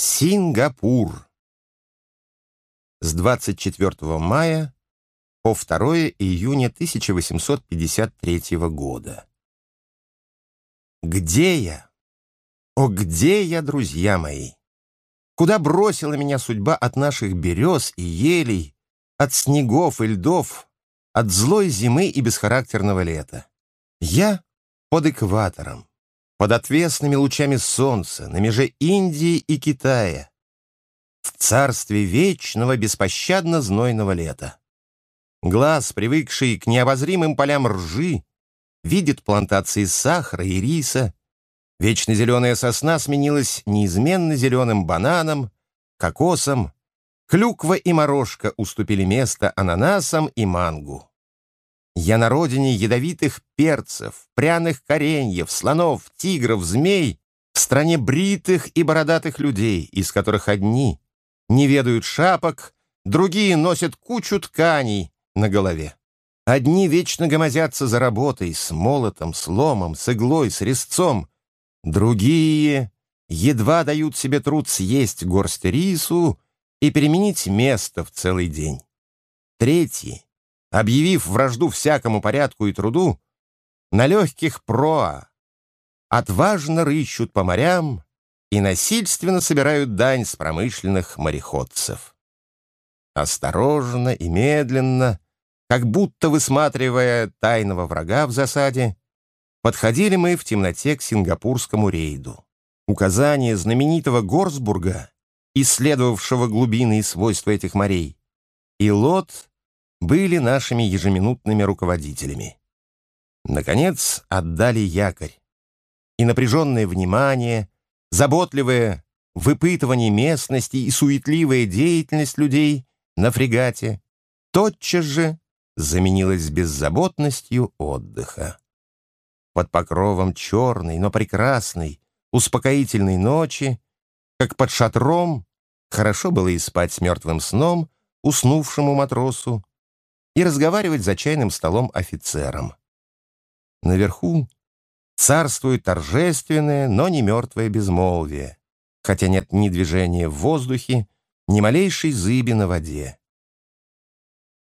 Сингапур. С 24 мая по 2 июня 1853 года. Где я? О, где я, друзья мои? Куда бросила меня судьба от наших берез и елей, от снегов и льдов, от злой зимы и бесхарактерного лета? Я под экватором, под отвесными лучами солнца, на меже Индии и Китая, в царстве вечного беспощадно знойного лета. Глаз, привыкший к необозримым полям ржи, видит плантации сахара и риса. Вечно зеленая сосна сменилась неизменно зеленым бананом, кокосом. Клюква и морожка уступили место ананасам и мангу. Я на родине ядовитых перцев, пряных кореньев, слонов, тигров, змей, в стране бритых и бородатых людей, из которых одни не ведают шапок, другие носят кучу тканей на голове. Одни вечно гомозятся за работой, с молотом, с ломом, с иглой, с резцом. Другие едва дают себе труд съесть горсть рису и переменить место в целый день. Третьи объявив вражду всякому порядку и труду, на легких проа отважно рыщут по морям и насильственно собирают дань с промышленных мореходцев. Осторожно и медленно, как будто высматривая тайного врага в засаде, подходили мы в темноте к сингапурскому рейду. Указания знаменитого Горсбурга, исследовавшего глубины и свойства этих морей, и Лот были нашими ежеминутными руководителями. Наконец, отдали якорь. И напряженное внимание, заботливое выпытывание местности и суетливая деятельность людей на фрегате тотчас же заменилась беззаботностью отдыха. Под покровом черной, но прекрасной, успокоительной ночи, как под шатром, хорошо было и спать с мертвым сном уснувшему матросу, и разговаривать за чайным столом офицером. Наверху царствует торжественное, но не мертвое безмолвие, хотя нет ни движения в воздухе, ни малейшей зыби на воде.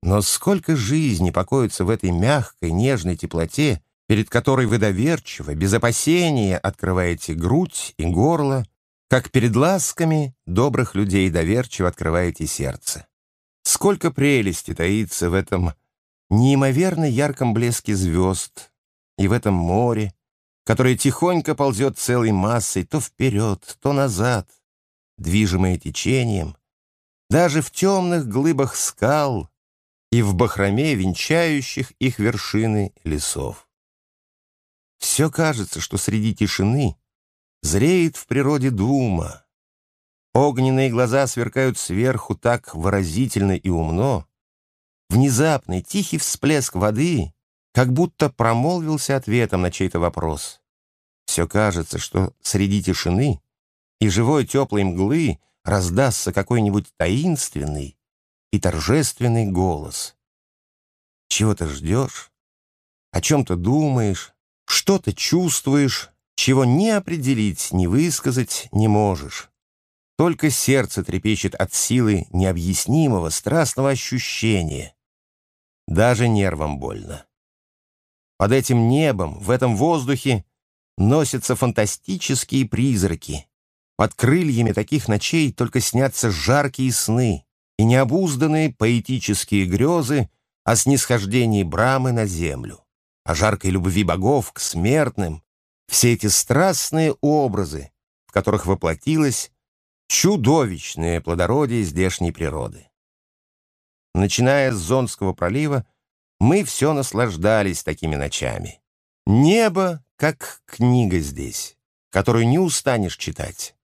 Но сколько жизни покоится в этой мягкой, нежной теплоте, перед которой вы доверчиво, без опасения открываете грудь и горло, как перед ласками добрых людей доверчиво открываете сердце. Сколько прелести таится в этом неимоверно ярком блеске звезд и в этом море, которое тихонько ползет целой массой то вперед, то назад, движимое течением, даже в темных глыбах скал и в бахроме венчающих их вершины лесов. Все кажется, что среди тишины зреет в природе дума, Огненные глаза сверкают сверху так выразительно и умно. Внезапный тихий всплеск воды как будто промолвился ответом на чей-то вопрос. Все кажется, что среди тишины и живой теплой мглы раздастся какой-нибудь таинственный и торжественный голос. Чего ты ждешь? О чем ты думаешь? Что ты чувствуешь, чего не определить, не высказать не можешь? Только сердце трепещет от силы необъяснимого страстного ощущения. Даже нервам больно. Под этим небом, в этом воздухе носятся фантастические призраки. Под крыльями таких ночей только снятся жаркие сны и необузданные поэтические грезы о снисхождении Брамы на землю, о жаркой любви богов к смертным, все эти страстные образы, в которых воплотилась чудовищное плодородие здешней природы. Начиная с Зонского пролива, мы все наслаждались такими ночами. Небо, как книга здесь, которую не устанешь читать.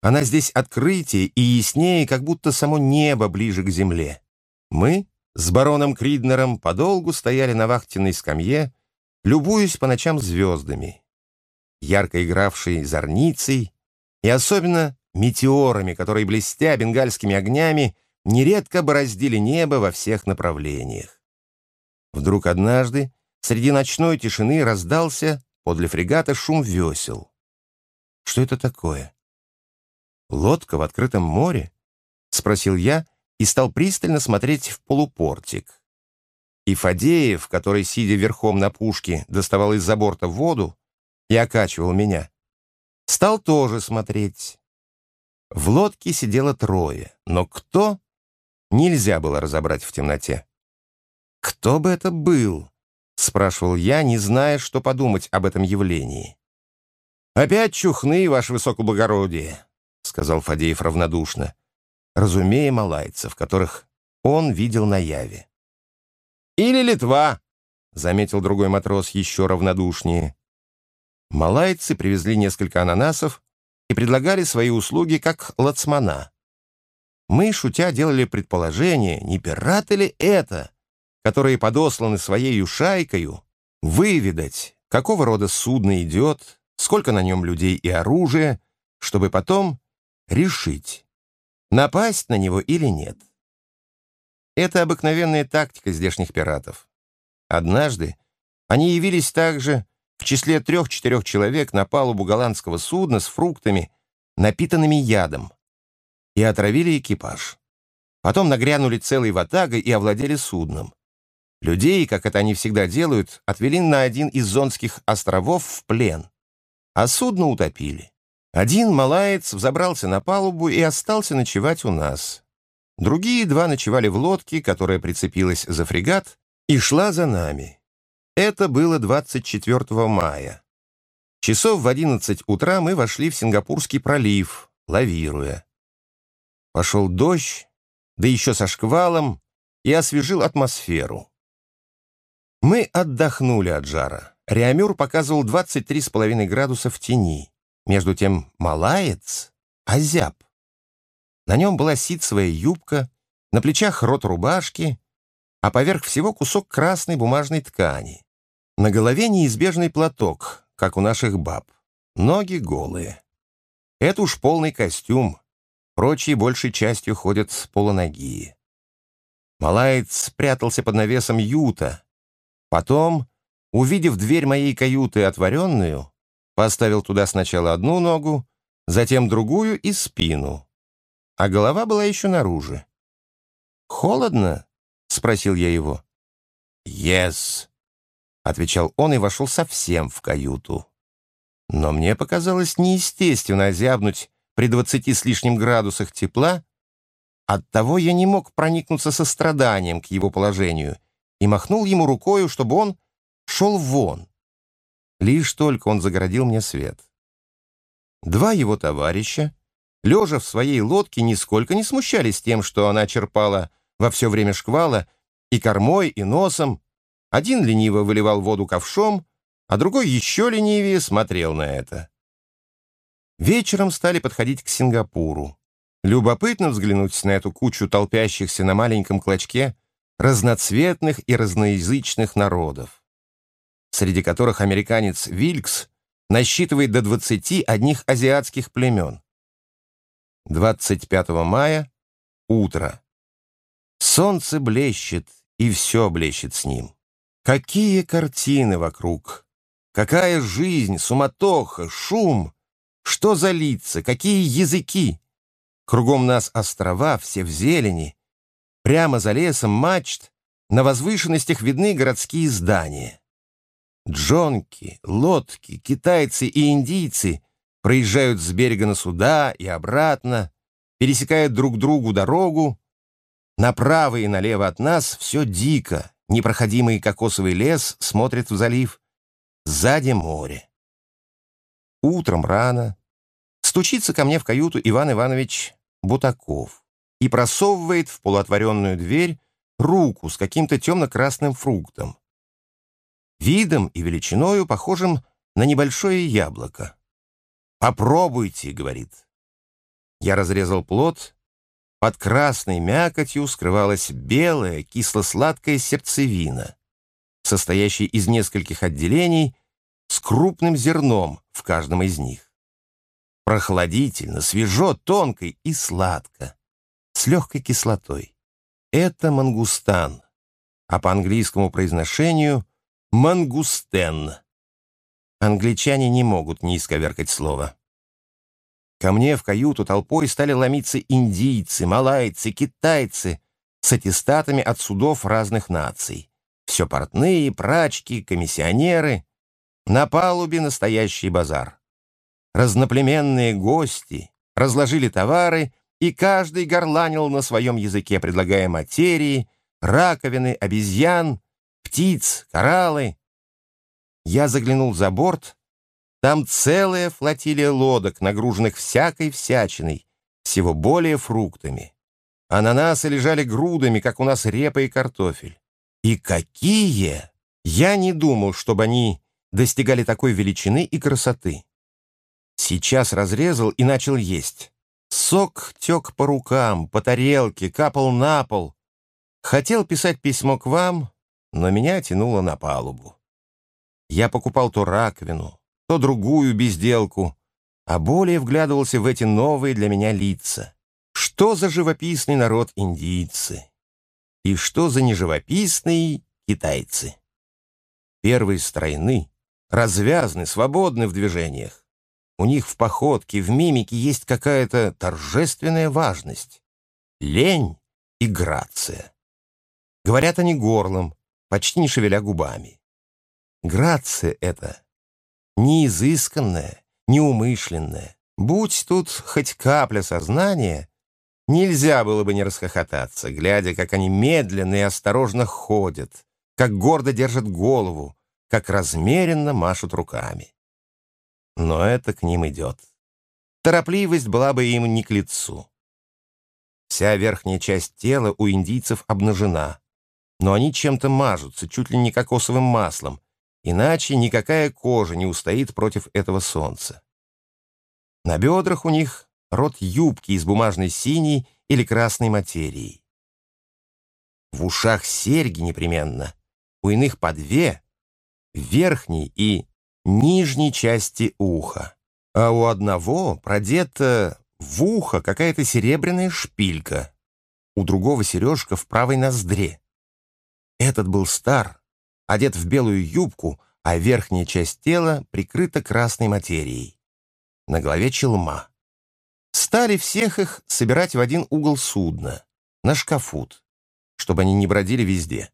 Она здесь открытие и яснее, как будто само небо ближе к земле. Мы с бароном Криднером подолгу стояли на вахтенной скамье, любуясь по ночам звездами, ярко игравшей зорницей, и особенно метеорами, которые, блестя бенгальскими огнями, нередко бороздили небо во всех направлениях. Вдруг однажды среди ночной тишины раздался подле фрегата шум весел. Что это такое? «Лодка в открытом море?» — спросил я и стал пристально смотреть в полупортик. И Фадеев, который, сидя верхом на пушке, доставал из-за борта воду и окачивал меня, стал тоже смотреть. В лодке сидело трое, но кто — нельзя было разобрать в темноте. «Кто бы это был?» — спрашивал я, не зная, что подумать об этом явлении. «Опять чухны, ваше высокоблагородие», — сказал Фадеев равнодушно, разумея малайцев, которых он видел на яве. «Или Литва», — заметил другой матрос еще равнодушнее. Малайцы привезли несколько ананасов и предлагали свои услуги как лацмана. Мы, шутя, делали предположение, не пираты ли это, которые подосланы своей шайкою, выведать, какого рода судно идет, сколько на нем людей и оружия, чтобы потом решить, напасть на него или нет. Это обыкновенная тактика здешних пиратов. Однажды они явились также в числе трех-четырех человек на палубу голландского судна с фруктами, напитанными ядом, и отравили экипаж. Потом нагрянули целой ватагой и овладели судном. Людей, как это они всегда делают, отвели на один из зонских островов в плен, а судно утопили. Один малаец взобрался на палубу и остался ночевать у нас. Другие два ночевали в лодке, которая прицепилась за фрегат и шла за нами. Это было 24 мая. Часов в 11 утра мы вошли в Сингапурский пролив, лавируя. Пошел дождь, да еще со шквалом, и освежил атмосферу. Мы отдохнули от жара. Реамюр показывал 23,5 градуса в тени. Между тем малаец — озяб. На нем была ситцевая юбка, на плечах рот рубашки, а поверх всего кусок красной бумажной ткани. На голове неизбежный платок, как у наших баб. Ноги голые. Это уж полный костюм. Прочие большей частью ходят с полуногие. Малаец спрятался под навесом юта. Потом, увидев дверь моей каюты отворенную, поставил туда сначала одну ногу, затем другую и спину. А голова была еще наружу. «Холодно?» — спросил я его. «Yes», отвечал он и вошел совсем в каюту. Но мне показалось неестественно озябнуть при двадцати с лишним градусах тепла, оттого я не мог проникнуться состраданием к его положению и махнул ему рукою, чтобы он шел вон. Лишь только он загородил мне свет. Два его товарища, лежа в своей лодке, нисколько не смущались тем, что она черпала во все время шквала и кормой, и носом, один лениво выливал воду ковшом, а другой еще ленивее смотрел на это. Вечером стали подходить к Сингапуру. Любопытно взглянуть на эту кучу толпящихся на маленьком клочке разноцветных и разноязычных народов, среди которых американец Вилькс насчитывает до 20 одних азиатских племен. 25 мая, утро. Солнце блещет, и все блещет с ним. Какие картины вокруг! Какая жизнь, суматоха, шум! Что за лица, какие языки! Кругом нас острова, все в зелени. Прямо за лесом мачт, на возвышенностях видны городские здания. Джонки, лодки, китайцы и индийцы проезжают с берега на суда и обратно, пересекают друг другу дорогу. Направо и налево от нас все дико, Непроходимый кокосовый лес смотрит в залив. Сзади море. Утром рано стучится ко мне в каюту Иван Иванович Бутаков и просовывает в полуотворенную дверь руку с каким-то темно-красным фруктом. Видом и величиною похожим на небольшое яблоко. «Попробуйте», — говорит. Я разрезал плод под красной мякотью скрывалась белая кисло-сладкая сердцевина, состоящая из нескольких отделений с крупным зерном в каждом из них. Прохладительно, свежо, тонко и сладко, с легкой кислотой. Это мангустан, а по английскому произношению — мангустен. Англичане не могут не исковеркать слово. Ко мне в каюту толпой стали ломиться индийцы, малайцы, китайцы с аттестатами от судов разных наций. Все портные, прачки, комиссионеры. На палубе настоящий базар. Разноплеменные гости разложили товары, и каждый горланил на своем языке, предлагая материи, раковины, обезьян, птиц, кораллы. Я заглянул за борт. Там целая флотилия лодок, нагруженных всякой всячиной, всего более фруктами. Ананасы лежали грудами, как у нас репа и картофель. И какие! Я не думал, чтобы они достигали такой величины и красоты. Сейчас разрезал и начал есть. Сок тек по рукам, по тарелке, капал на пол. Хотел писать письмо к вам, но меня тянуло на палубу. Я покупал то раковину, то другую безделку, а более вглядывался в эти новые для меня лица. Что за живописный народ индийцы? И что за неживописные китайцы? Первые стройны, развязны, свободны в движениях. У них в походке, в мимике есть какая-то торжественная важность. Лень и грация. Говорят они горлом, почти не шевеля губами. Грация это не изысканная, неумышленная. Будь тут хоть капля сознания, нельзя было бы не расхохотаться, глядя, как они медленно и осторожно ходят, как гордо держат голову, как размеренно машут руками. Но это к ним идет. Торопливость была бы им не к лицу. Вся верхняя часть тела у индийцев обнажена, но они чем-то мажутся, чуть ли не кокосовым маслом, иначе никакая кожа не устоит против этого солнца. На бедрах у них рот юбки из бумажной синей или красной материи. В ушах серьги непременно, у иных по две, верхней и нижней части уха, а у одного продета в ухо какая-то серебряная шпилька, у другого сережка в правой ноздре. Этот был стар, одет в белую юбку, а верхняя часть тела прикрыта красной материей. На голове челма. Стали всех их собирать в один угол судна, на шкафут, чтобы они не бродили везде.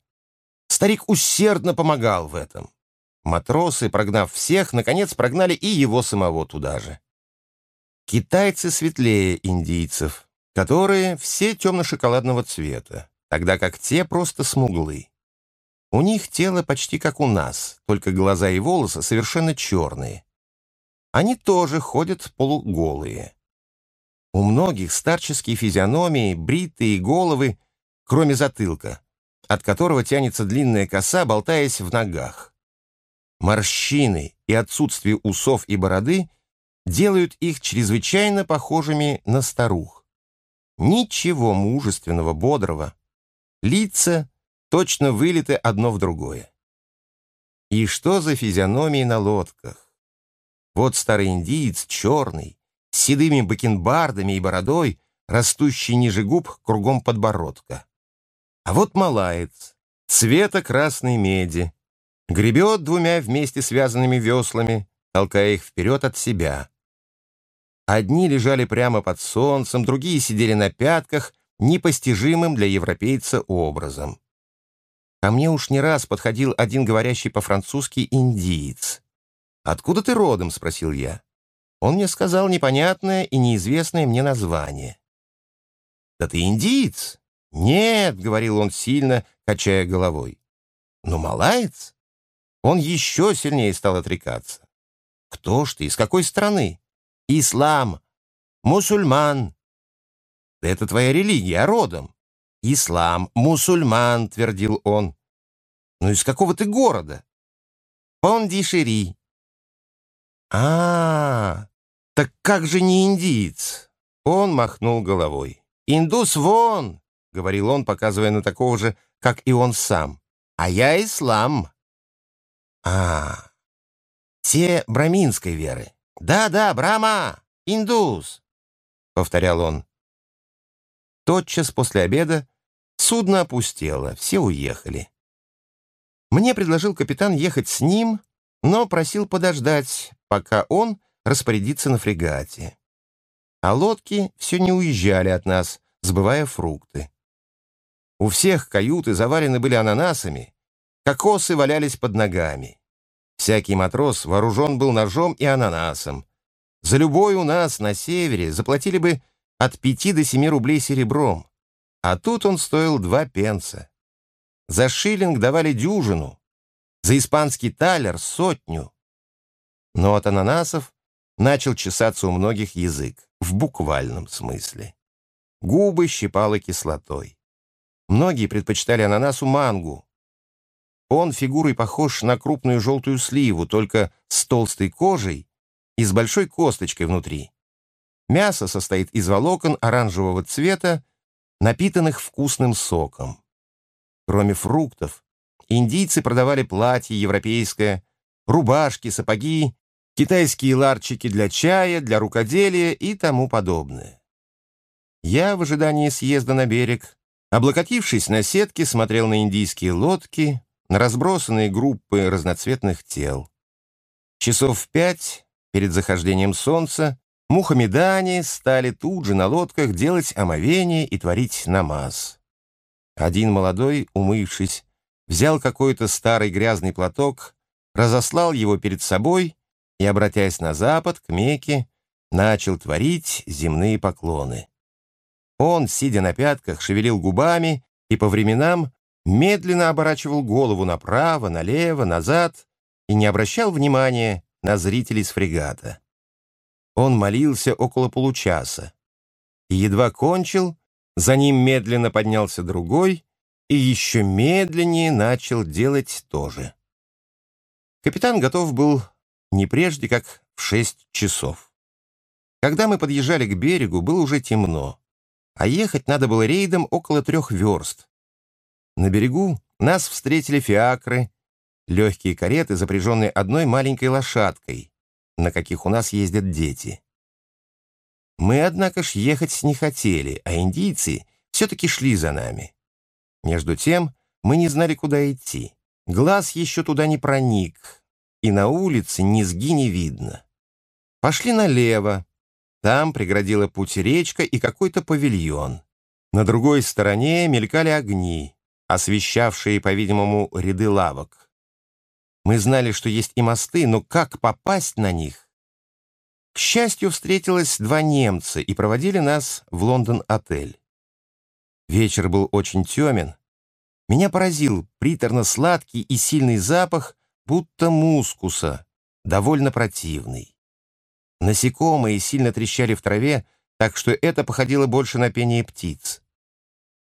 Старик усердно помогал в этом. Матросы, прогнав всех, наконец прогнали и его самого туда же. Китайцы светлее индийцев, которые все темно-шоколадного цвета, тогда как те просто смуглы. У них тело почти как у нас, только глаза и волосы совершенно черные. Они тоже ходят полуголые. У многих старческие физиономии, бритые головы, кроме затылка, от которого тянется длинная коса, болтаясь в ногах. Морщины и отсутствие усов и бороды делают их чрезвычайно похожими на старух. Ничего мужественного, бодрого. Лица точно вылиты одно в другое. И что за физиономии на лодках? Вот старый индиец, черный, с седыми бакенбардами и бородой, растущий ниже губ кругом подбородка. А вот малаец, цвета красной меди, гребет двумя вместе связанными веслами, толкая их вперед от себя. Одни лежали прямо под солнцем, другие сидели на пятках, непостижимым для европейца образом. Ко мне уж не раз подходил один говорящий по-французски индиец. «Откуда ты родом?» — спросил я. Он мне сказал непонятное и неизвестное мне название. «Да ты индиец?» «Нет», — говорил он сильно, качая головой. «Ну, малаец?» Он еще сильнее стал отрекаться. «Кто ж ты? Из какой страны?» «Ислам. Мусульман». «Да это твоя религия, а родом?» «Ислам, мусульман», — твердил он. «Ну из какого ты города?» «Пондишери». «А, так как же не индиец?» Он махнул головой. «Индус вон!» — говорил он, показывая на такого же, как и он сам. «А я ислам». «А, те браминской веры». «Да-да, Брама, индус», — повторял он. Тотчас после обеда Судно опустело, все уехали. Мне предложил капитан ехать с ним, но просил подождать, пока он распорядится на фрегате. а лодки все не уезжали от нас, сбывая фрукты. У всех каюты завалены были ананасами, кокосы валялись под ногами. Всякий матрос вооружен был ножом и ананасом. За любой у нас на севере заплатили бы от пяти до семи рублей серебром, а тут он стоил два пенса. За шиллинг давали дюжину, за испанский талер — сотню. Но от ананасов начал чесаться у многих язык, в буквальном смысле. Губы щипало кислотой. Многие предпочитали ананасу мангу. Он фигурой похож на крупную желтую сливу, только с толстой кожей и с большой косточкой внутри. Мясо состоит из волокон оранжевого цвета, напитанных вкусным соком. Кроме фруктов, индийцы продавали платье европейское, рубашки, сапоги, китайские ларчики для чая, для рукоделия и тому подобное. Я в ожидании съезда на берег, облокотившись на сетке, смотрел на индийские лодки, на разбросанные группы разноцветных тел. Часов в пять, перед захождением солнца, мухаммедане стали тут же на лодках делать омовение и творить намаз. Один молодой, умывшись, взял какой-то старый грязный платок, разослал его перед собой и, обратясь на запад, к Мекке, начал творить земные поклоны. Он, сидя на пятках, шевелил губами и по временам медленно оборачивал голову направо, налево, назад и не обращал внимания на зрителей с фрегата. Он молился около получаса и едва кончил, за ним медленно поднялся другой и еще медленнее начал делать то же. Капитан готов был не прежде, как в шесть часов. Когда мы подъезжали к берегу, было уже темно, а ехать надо было рейдом около трех верст. На берегу нас встретили фиакры, легкие кареты, запряженные одной маленькой лошадкой, на каких у нас ездят дети. Мы, однако ж, ехать не хотели, а индийцы все-таки шли за нами. Между тем мы не знали, куда идти. Глаз еще туда не проник, и на улице низги не видно. Пошли налево. Там преградила путь речка и какой-то павильон. На другой стороне мелькали огни, освещавшие, по-видимому, ряды лавок. Мы знали, что есть и мосты, но как попасть на них? К счастью, встретилось два немца и проводили нас в Лондон-отель. Вечер был очень темен. Меня поразил приторно-сладкий и сильный запах, будто мускуса, довольно противный. Насекомые сильно трещали в траве, так что это походило больше на пение птиц.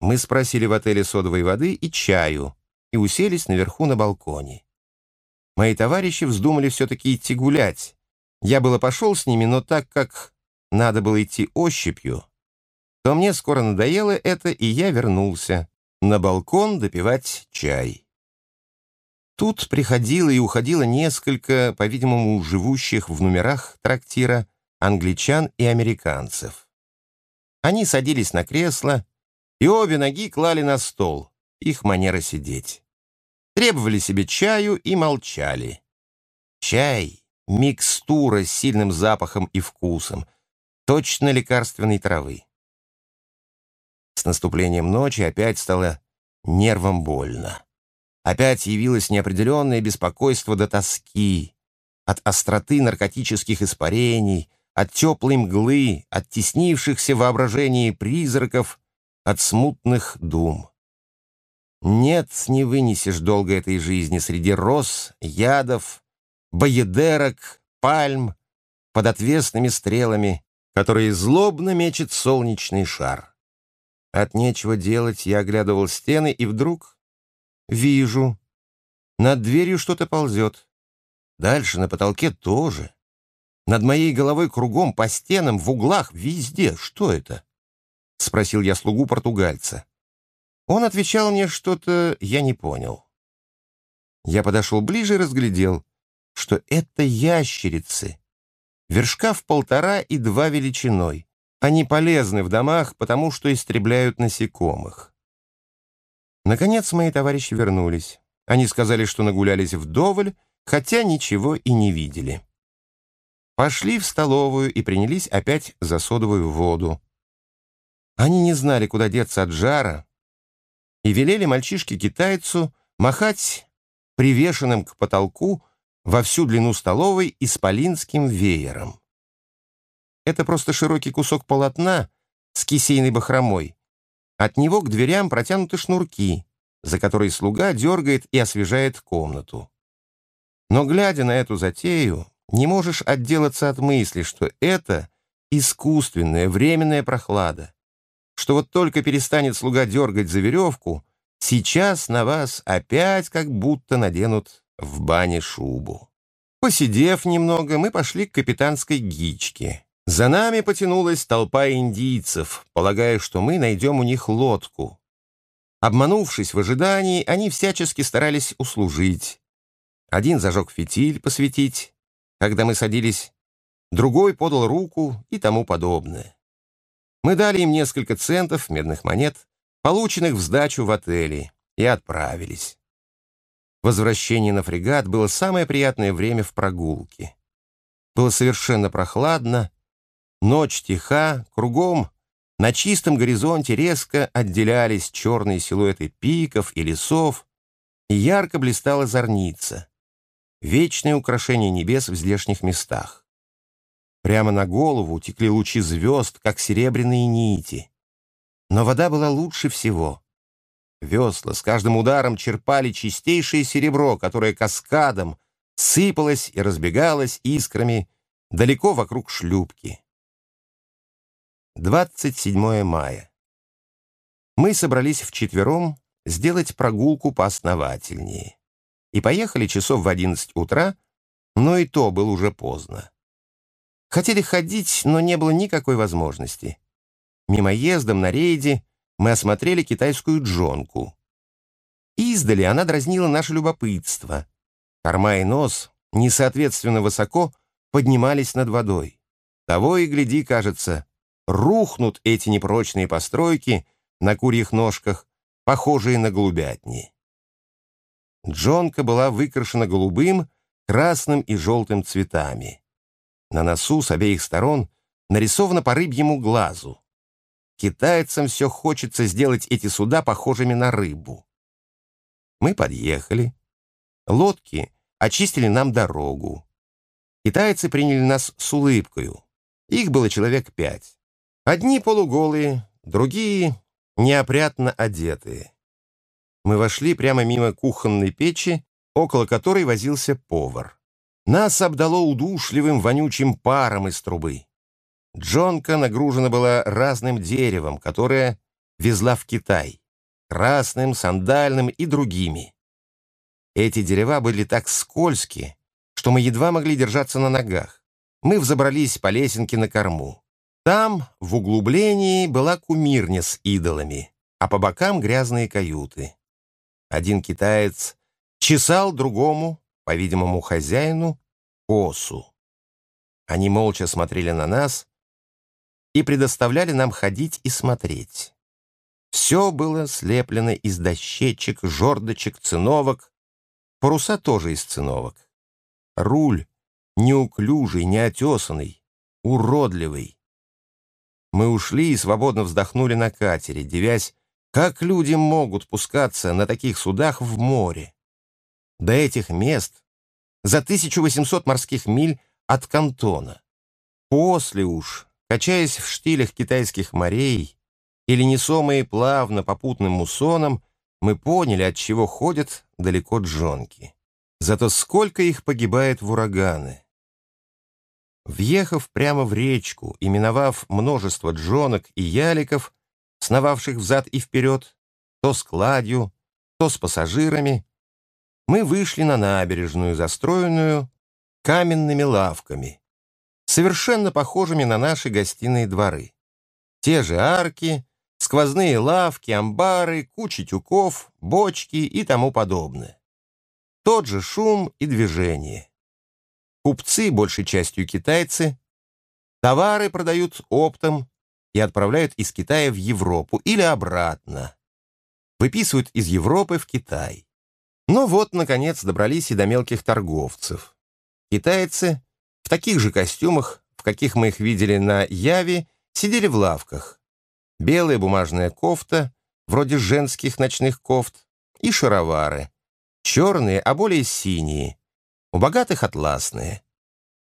Мы спросили в отеле содовой воды и чаю и уселись наверху на балконе. Мои товарищи вздумали все-таки идти гулять, я было пошел с ними, но так как надо было идти ощупью, то мне скоро надоело это, и я вернулся на балкон допивать чай. Тут приходило и уходило несколько, по-видимому, живущих в номерах трактира англичан и американцев. Они садились на кресло и обе ноги клали на стол, их манера сидеть. Требовали себе чаю и молчали. Чай микстура с сильным запахом и вкусом, точно лекарственной травы. С наступлением ночи опять стало нервам больно. Опять явилось неопределенное беспокойство до тоски, от остроты наркотических испарений, от теплой мглы, от теснившихся воображений призраков, от смутных дум. Нет, не вынесешь долго этой жизни среди роз, ядов, боедерок, пальм под отвесными стрелами, которые злобно мечет солнечный шар. От нечего делать я оглядывал стены и вдруг вижу, над дверью что-то ползет. Дальше на потолке тоже. Над моей головой кругом, по стенам, в углах, везде. Что это? Спросил я слугу португальца. Он отвечал мне что-то, я не понял. Я подошел ближе и разглядел что это ящерицы. Вершка в полтора и два величиной. Они полезны в домах, потому что истребляют насекомых. Наконец мои товарищи вернулись. Они сказали, что нагулялись вдоволь, хотя ничего и не видели. пошли в столовую и принялись опять за содовую воду. Они не знали, куда деться от жара, и велели мальчишке-китайцу махать привешенным к потолку во всю длину столовой исполинским веером. Это просто широкий кусок полотна с кисейной бахромой. От него к дверям протянуты шнурки, за которые слуга дергает и освежает комнату. Но, глядя на эту затею, не можешь отделаться от мысли, что это искусственная, временная прохлада, что вот только перестанет слуга дергать за веревку, сейчас на вас опять как будто наденут в бане шубу. Посидев немного, мы пошли к капитанской гичке. За нами потянулась толпа индийцев, полагая, что мы найдем у них лодку. Обманувшись в ожидании, они всячески старались услужить. Один зажег фитиль посветить, когда мы садились, другой подал руку и тому подобное. Мы дали им несколько центов медных монет, полученных в сдачу в отеле, и отправились. Возвращение на фрегат было самое приятное время в прогулке. Было совершенно прохладно, ночь тиха, кругом на чистом горизонте резко отделялись черные силуэты пиков и лесов, и ярко блистала зорница вечное украшение небес в здешних местах. Прямо на голову текли лучи звезд, как серебряные нити. Но вода была лучше всего. Весла с каждым ударом черпали чистейшее серебро, которое каскадом сыпалось и разбегалось искрами далеко вокруг шлюпки. 27 мая. Мы собрались вчетвером сделать прогулку поосновательнее и поехали часов в одиннадцать утра, но и то было уже поздно. Хотели ходить, но не было никакой возможности. Мимоездом на рейде мы осмотрели китайскую джонку. Издали она дразнила наше любопытство. Корма и нос, несоответственно высоко, поднимались над водой. Того и гляди, кажется, рухнут эти непрочные постройки на курьих ножках, похожие на голубятни. Джонка была выкрашена голубым, красным и желтым цветами. На носу с обеих сторон нарисовано по рыбьему глазу. Китайцам все хочется сделать эти суда похожими на рыбу. Мы подъехали. Лодки очистили нам дорогу. Китайцы приняли нас с улыбкою. Их было человек пять. Одни полуголые, другие неопрятно одетые. Мы вошли прямо мимо кухонной печи, около которой возился повар. Нас обдало удушливым вонючим паром из трубы. Джонка нагружена была разным деревом, которое везла в Китай, красным, сандальным и другими. Эти дерева были так скользкие, что мы едва могли держаться на ногах. Мы взобрались по лесенке на корму. Там, в углублении, была кумирня с идолами, а по бокам грязные каюты. Один китаец чесал другому, по-видимому, хозяину, косу. Они молча смотрели на нас и предоставляли нам ходить и смотреть. Все было слеплено из дощечек, жердочек, циновок. Паруса тоже из циновок. Руль неуклюжий, неотесанный, уродливый. Мы ушли и свободно вздохнули на катере, девясь как люди могут пускаться на таких судах в море? До этих мест за 1800 морских миль от Кантона. После уж, качаясь в штилях китайских морей или несомые плавно попутным муссоном, мы поняли, от чего ходят далеко джонки. Зато сколько их погибает в ураганы. Въехав прямо в речку и миновав множество джонок и яликов, сновавших взад и вперед, то с кладью, то с пассажирами, мы вышли на набережную, застроенную каменными лавками, совершенно похожими на наши гостиные дворы. Те же арки, сквозные лавки, амбары, куча тюков, бочки и тому подобное. Тот же шум и движение. Купцы, большей частью китайцы, товары продают оптом и отправляют из Китая в Европу или обратно. Выписывают из Европы в Китай. Ну вот, наконец, добрались и до мелких торговцев. Китайцы в таких же костюмах, в каких мы их видели на Яве, сидели в лавках. Белая бумажная кофта, вроде женских ночных кофт, и шаровары. Черные, а более синие. У богатых атласные.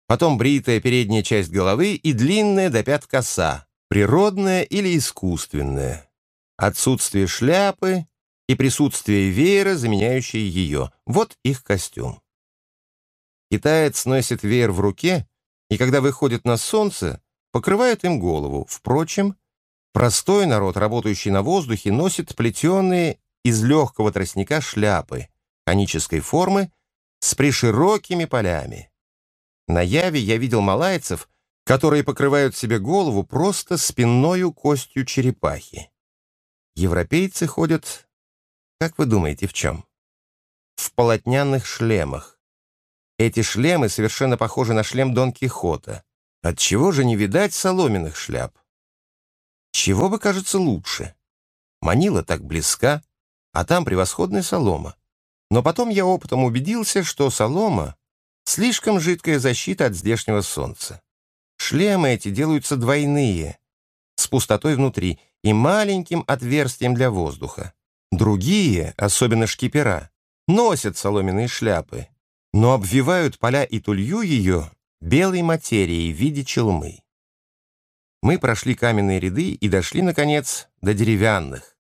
Потом бритая передняя часть головы и длинная до пят коса, природная или искусственная. Отсутствие шляпы и присутствие веера, заменяющие ее. Вот их костюм. Китаец носит веер в руке, и когда выходит на солнце, покрывает им голову. Впрочем, простой народ, работающий на воздухе, носит плетеные из легкого тростника шляпы конической формы с приширокими полями. На Яве я видел малайцев, которые покрывают себе голову просто спинною костью черепахи. Европейцы ходят, как вы думаете, в чем? В полотняных шлемах. Эти шлемы совершенно похожи на шлем Дон Кихота. Отчего же не видать соломенных шляп? Чего бы кажется лучше? Манила так близка, а там превосходная солома. Но потом я опытом убедился, что солома — слишком жидкая защита от здешнего солнца. Шлемы эти делаются двойные, с пустотой внутри и маленьким отверстием для воздуха. Другие, особенно шкипера, носят соломенные шляпы, но обвивают поля и тулью ее белой материей в виде челмы. Мы прошли каменные ряды и дошли, наконец, до деревянных,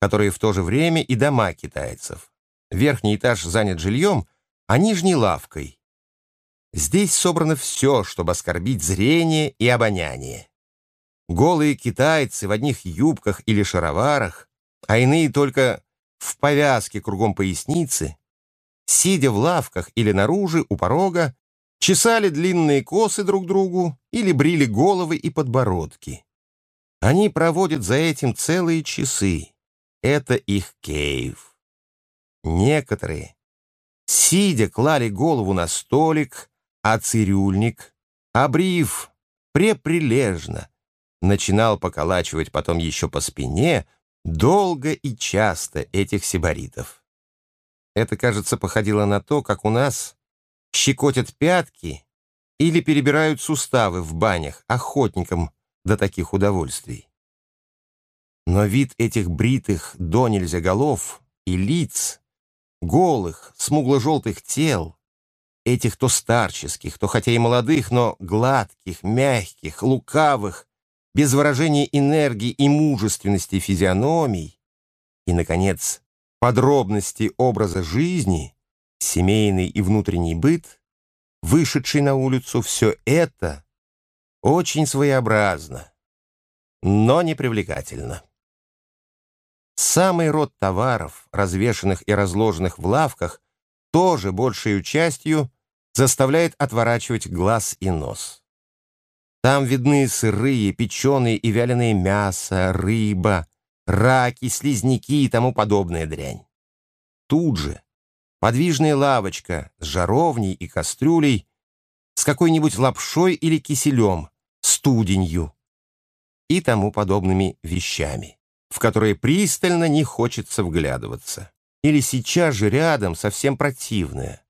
которые в то же время и дома китайцев. Верхний этаж занят жильем, а нижний — лавкой. Здесь собрано все, чтобы оскорбить зрение и обоняние. Голые китайцы в одних юбках или шароварах, а иные только в повязке кругом поясницы, сидя в лавках или наружу у порога, чесали длинные косы друг другу или брили головы и подбородки. Они проводят за этим целые часы. Это их кейв. Некоторые, сидя, клали голову на столик, а цирюльник, обрив преприлежно, начинал поколачивать потом еще по спине долго и часто этих сибаритов. Это, кажется, походило на то, как у нас щекотят пятки или перебирают суставы в банях охотникам до таких удовольствий. Но вид этих бритых до нельзя голов и лиц голых, смугло-желтых тел, этих то старческих, то хотя и молодых, но гладких, мягких, лукавых, без выражения энергии и мужественности физиономий, и, наконец, подробности образа жизни, семейный и внутренний быт, вышедший на улицу, все это очень своеобразно, но не привлекательно. Самый род товаров, развешанных и разложенных в лавках, тоже большей частью заставляет отворачивать глаз и нос. Там видны сырые, печеные и вяленые мясо, рыба, раки, слизняки и тому подобная дрянь. Тут же подвижная лавочка с жаровней и кастрюлей, с какой-нибудь лапшой или киселем, студенью и тому подобными вещами в которые пристально не хочется вглядываться. Или сейчас же рядом совсем противное.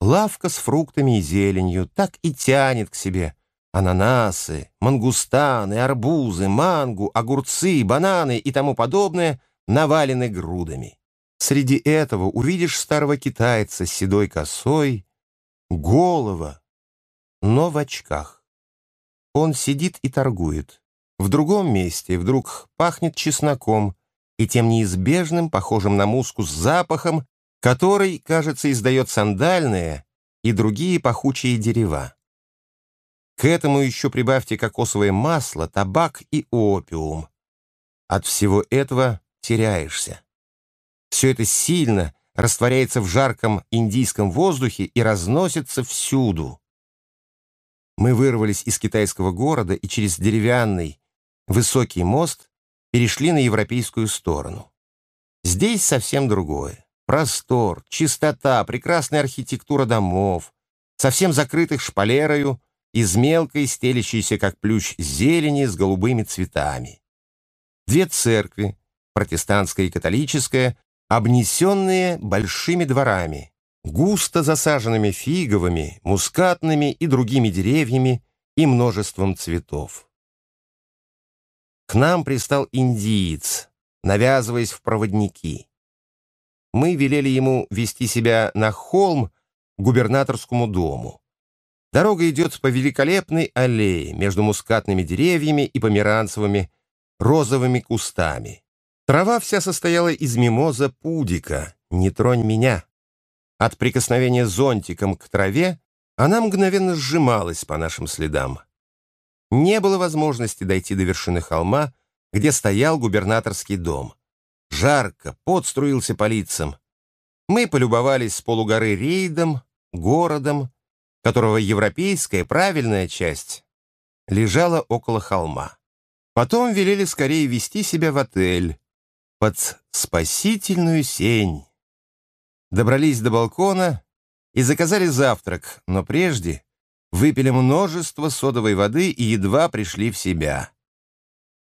Лавка с фруктами и зеленью так и тянет к себе. Ананасы, мангустаны, арбузы, мангу, огурцы, бананы и тому подобное навалены грудами. Среди этого увидишь старого китайца с седой косой, голова, но в очках. Он сидит и торгует. В другом месте вдруг пахнет чесноком и тем неизбежным, похожим на мускус, запахом, который, кажется, издает сандальные и другие пахучие дерева. К этому еще прибавьте кокосовое масло, табак и опиум. От всего этого теряешься. Все это сильно растворяется в жарком индийском воздухе и разносится всюду. Мы вырвались из китайского города и через деревянный, высокий мост, перешли на европейскую сторону. Здесь совсем другое. Простор, чистота, прекрасная архитектура домов, совсем закрытых шпалерою, из мелкой, стелящейся как плющ зелени с голубыми цветами. Две церкви, протестантская и католическая, обнесенные большими дворами, густо засаженными фиговыми, мускатными и другими деревьями и множеством цветов. К нам пристал индиец, навязываясь в проводники. Мы велели ему вести себя на холм к губернаторскому дому. Дорога идет по великолепной аллее между мускатными деревьями и померанцевыми розовыми кустами. Трава вся состояла из мимоза пудика «Не тронь меня». От прикосновения зонтиком к траве она мгновенно сжималась по нашим следам. Не было возможности дойти до вершины холма, где стоял губернаторский дом. Жарко, пот струился по лицам. Мы полюбовались с полугоры рейдом, городом, которого европейская правильная часть лежала около холма. Потом велели скорее вести себя в отель под спасительную сень. Добрались до балкона и заказали завтрак, но прежде выпили множество содовой воды и едва пришли в себя.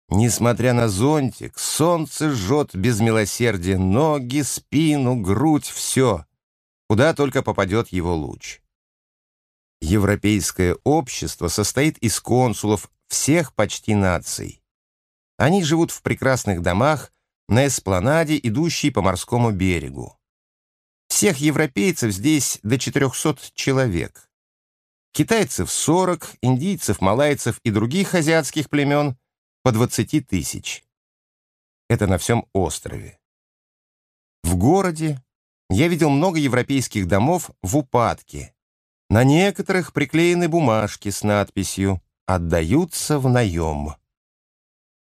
Несмотря на зонтик, солнце жжет без милосердия ноги, спину, грудь, все, куда только попадет его луч. Европейское общество состоит из консулов всех почти наций. Они живут в прекрасных домах на эспланаде, идущей по морскому берегу. Всех европейцев здесь до 400 человек китайцев 40, индийцев, малайцев и других азиатских племен по 20 тысяч. Это на всем острове. В городе я видел много европейских домов в упадке. На некоторых приклеены бумажки с надписью «Отдаются в наем».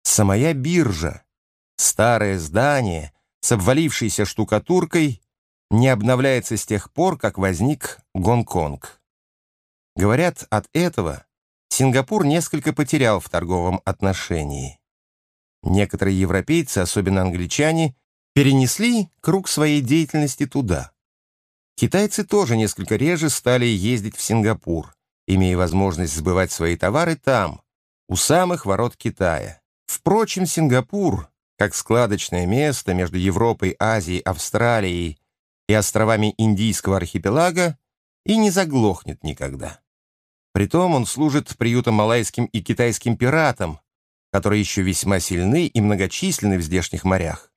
Самая биржа, старое здание с обвалившейся штукатуркой, не обновляется с тех пор, как возник Гонконг. Говорят, от этого Сингапур несколько потерял в торговом отношении. Некоторые европейцы, особенно англичане, перенесли круг своей деятельности туда. Китайцы тоже несколько реже стали ездить в Сингапур, имея возможность сбывать свои товары там, у самых ворот Китая. Впрочем, Сингапур, как складочное место между Европой, Азией, Австралией и островами Индийского архипелага, и не заглохнет никогда. Притом он служит приютом малайским и китайским пиратам, которые еще весьма сильны и многочисленны в здешних морях.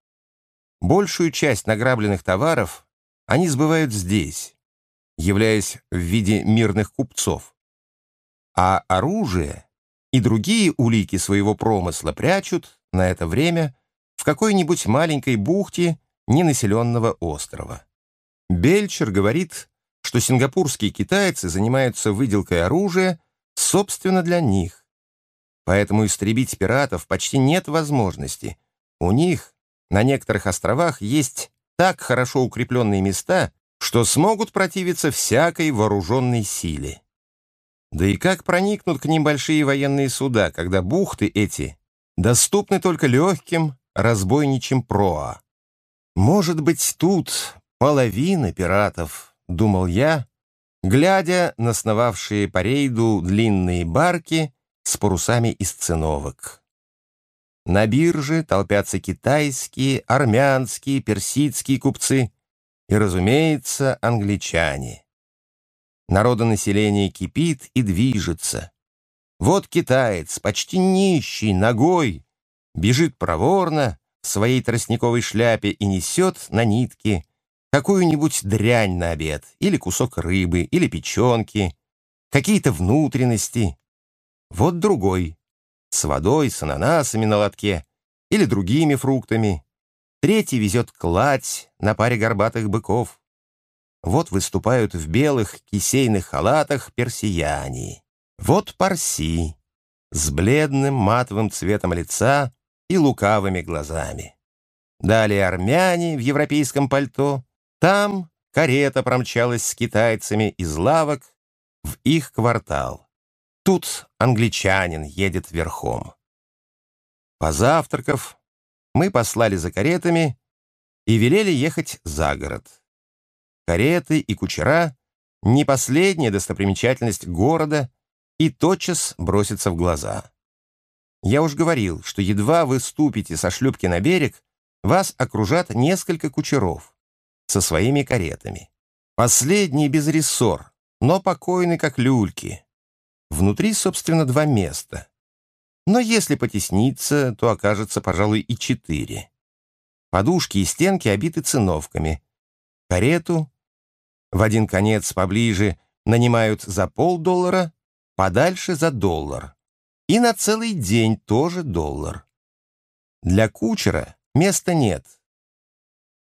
Большую часть награбленных товаров они сбывают здесь, являясь в виде мирных купцов. А оружие и другие улики своего промысла прячут на это время в какой-нибудь маленькой бухте ненаселенного острова. Бельчер говорит, что сингапурские китайцы занимаются выделкой оружия, собственно, для них. Поэтому истребить пиратов почти нет возможности. У них на некоторых островах есть так хорошо укрепленные места, что смогут противиться всякой вооруженной силе. Да и как проникнут к ним большие военные суда, когда бухты эти доступны только легким разбойничьим проа? Может быть, тут половина пиратов думал я, глядя на сновавшие по рейду длинные барки с парусами из циновок. На бирже толпятся китайские, армянские, персидские купцы и, разумеется, англичане. Народонаселение кипит и движется. Вот китаец, почти нищий, ногой, бежит проворно в своей тростниковой шляпе и несет на нитке какую-нибудь дрянь на обед, или кусок рыбы, или печенки, какие-то внутренности. Вот другой, с водой, с ананасами на лотке или другими фруктами. Третий везет кладь на паре горбатых быков. Вот выступают в белых кисейных халатах персияне. Вот парси с бледным матовым цветом лица и лукавыми глазами. Далее армяне в европейском пальто, там карета промчалась с китайцами из лавок в их квартал. Тут англичанин едет верхом. Позавтракав, мы послали за каретами и велели ехать за город. Кареты и кучера — не последняя достопримечательность города и тотчас бросится в глаза. Я уж говорил, что едва вы ступите со шлюпки на берег, вас окружат несколько кучеров со своими каретами. Последний без рессор, но покойный, как люльки. Внутри, собственно, два места. Но если потесниться, то окажется, пожалуй, и четыре. Подушки и стенки обиты циновками. Карету в один конец поближе нанимают за полдоллара, подальше за доллар. И на целый день тоже доллар. Для кучера места нет.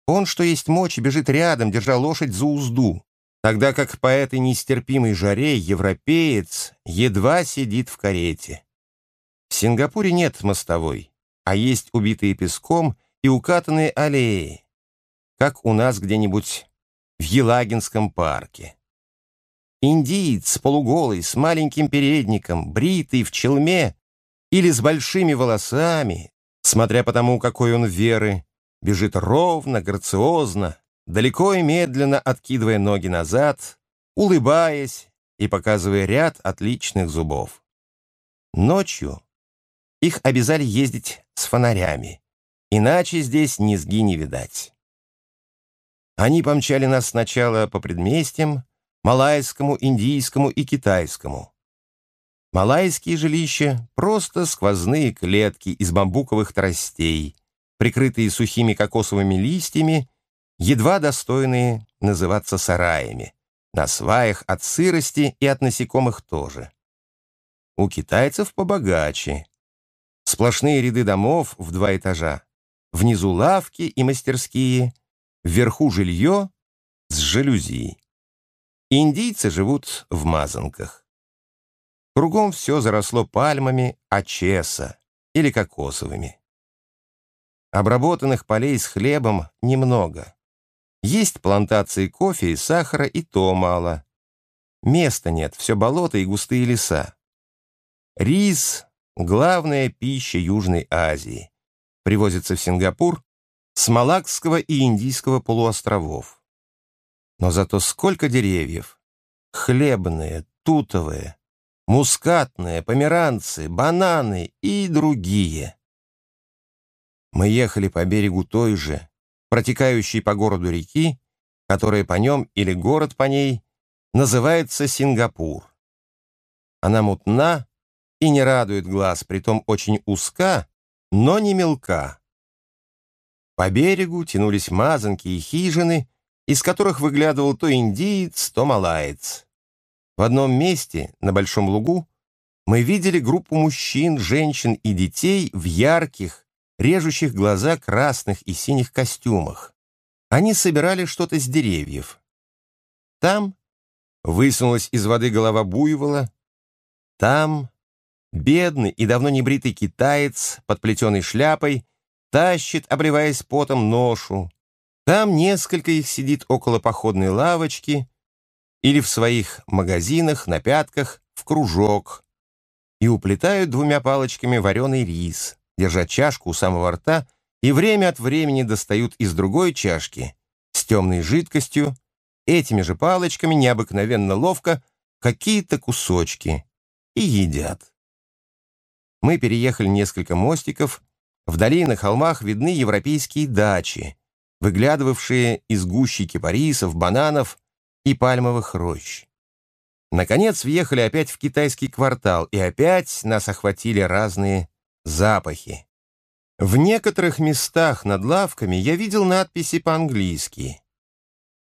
Он, что есть мочи, бежит рядом, держа лошадь за узду, тогда как по этой нестерпимой жаре европеец едва сидит в карете. В Сингапуре нет мостовой, а есть убитые песком и укатанные аллеи, как у нас где-нибудь в Елагинском парке. Индиец, полуголый, с маленьким передником, бритый в челме или с большими волосами, смотря по тому, какой он веры, бежит ровно, грациозно, далеко и медленно откидывая ноги назад, улыбаясь и показывая ряд отличных зубов. Ночью их обязали ездить с фонарями, иначе здесь низги не видать. Они помчали нас сначала по предместьям, малайскому, индийскому и китайскому. Малайские жилища — просто сквозные клетки из бамбуковых тростей, прикрытые сухими кокосовыми листьями, едва достойные называться сараями, на сваях от сырости и от насекомых тоже. У китайцев побогаче. Сплошные ряды домов в два этажа, внизу лавки и мастерские, вверху жилье с жалюзи. Индийцы живут в мазанках. Кругом все заросло пальмами ачеса или кокосовыми. Обработанных полей с хлебом немного. Есть плантации кофе и сахара, и то мало. Места нет, все болото и густые леса. Рис — главная пища Южной Азии. Привозится в Сингапур с Малакского и Индийского полуостровов. Но зато сколько деревьев! Хлебные, тутовые, мускатные, померанцы, бананы и другие. Мы ехали по берегу той же, протекающей по городу реки, которая по нем или город по ней называется Сингапур. Она мутна и не радует глаз, притом очень узка, но не мелка. По берегу тянулись мазанки и хижины, из которых выглядывал то индиец, то малаец. В одном месте, на большом лугу, мы видели группу мужчин, женщин и детей в ярких, режущих глаза красных и синих костюмах. Они собирали что-то с деревьев. Там высунулась из воды голова буйвола. Там бедный и давно не бритый китаец под плетеной шляпой тащит, обливаясь потом, ношу. Там несколько их сидит около походной лавочки или в своих магазинах на пятках в кружок и уплетают двумя палочками вареный рис, держа чашку у самого рта и время от времени достают из другой чашки с темной жидкостью этими же палочками необыкновенно ловко какие-то кусочки и едят. Мы переехали несколько мостиков Вдали на холмах видны европейские дачи, выглядывавшие из гущи кипарисов, бананов и пальмовых рощ. Наконец въехали опять в китайский квартал, и опять нас охватили разные запахи. В некоторых местах над лавками я видел надписи по-английски.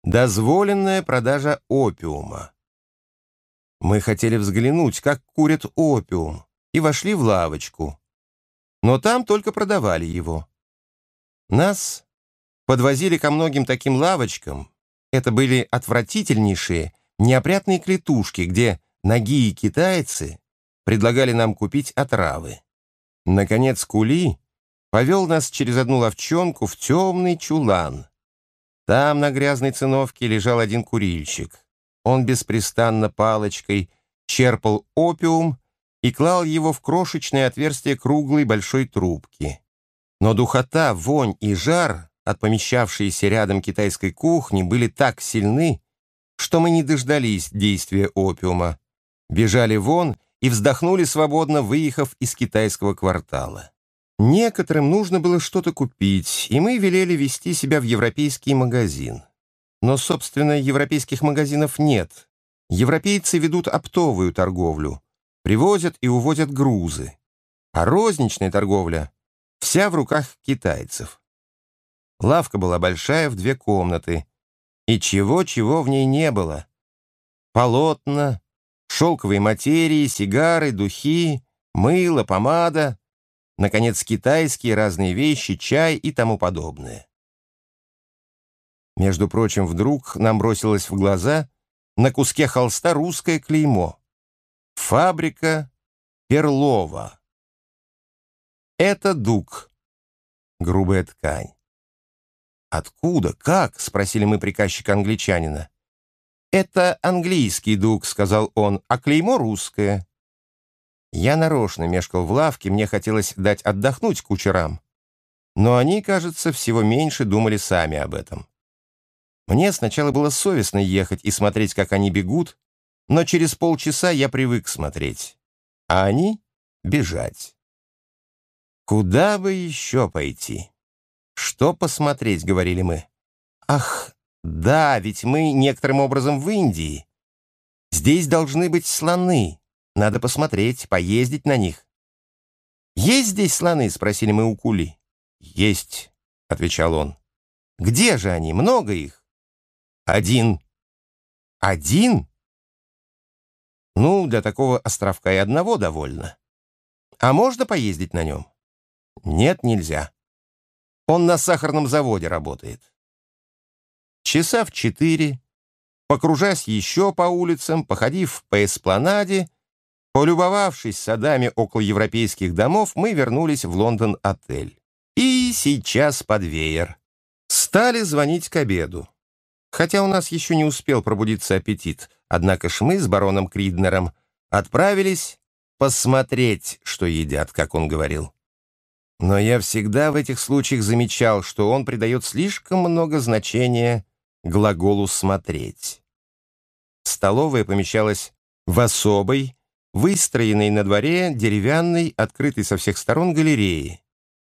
«Дозволенная продажа опиума». Мы хотели взглянуть, как курят опиум, и вошли в лавочку но там только продавали его. Нас подвозили ко многим таким лавочкам. Это были отвратительнейшие, неопрятные клетушки, где ноги и китайцы предлагали нам купить отравы. Наконец Кули повел нас через одну ловчонку в темный чулан. Там на грязной циновке лежал один курильщик. Он беспрестанно палочкой черпал опиум и клал его в крошечное отверстие круглой большой трубки. Но духота, вонь и жар от помещавшейся рядом китайской кухни были так сильны, что мы не дождались действия опиума, бежали вон и вздохнули свободно, выехав из китайского квартала. Некоторым нужно было что-то купить, и мы велели вести себя в европейский магазин. Но, собственно, европейских магазинов нет. Европейцы ведут оптовую торговлю, привозят и увозят грузы. А розничная торговля вся в руках китайцев. Лавка была большая в две комнаты, и чего-чего в ней не было. Полотна, шелковые материи, сигары, духи, мыло, помада, наконец, китайские разные вещи, чай и тому подобное. Между прочим, вдруг нам бросилось в глаза на куске холста русское клеймо. Фабрика Перлова. Это дуг. Грубая ткань. «Откуда? Как?» — спросили мы приказчика-англичанина. «Это английский дуг», — сказал он, — «а клеймо русское». Я нарочно мешкал в лавке, мне хотелось дать отдохнуть кучерам. Но они, кажется, всего меньше думали сами об этом. Мне сначала было совестно ехать и смотреть, как они бегут, но через полчаса я привык смотреть, а они — бежать. Куда бы еще пойти? Что посмотреть, говорили мы. Ах, да, ведь мы некоторым образом в Индии. Здесь должны быть слоны. Надо посмотреть, поездить на них. «Есть здесь слоны?» — спросили мы у Кули. «Есть», — отвечал он. «Где же они? Много их?» «Один». «Один?» Ну, для такого островка и одного довольно. А можно поездить на нем? Нет, нельзя. Он на сахарном заводе работает. Часа в четыре, покружась еще по улицам, походив по эспланаде, полюбовавшись садами около европейских домов, мы вернулись в Лондон-отель. И сейчас под веер. Стали звонить к обеду. Хотя у нас еще не успел пробудиться аппетит, однако ж мы с бароном Криднером отправились посмотреть, что едят, как он говорил. Но я всегда в этих случаях замечал, что он придает слишком много значения глаголу «смотреть». Столовая помещалась в особой, выстроенной на дворе деревянной, открытой со всех сторон галереи,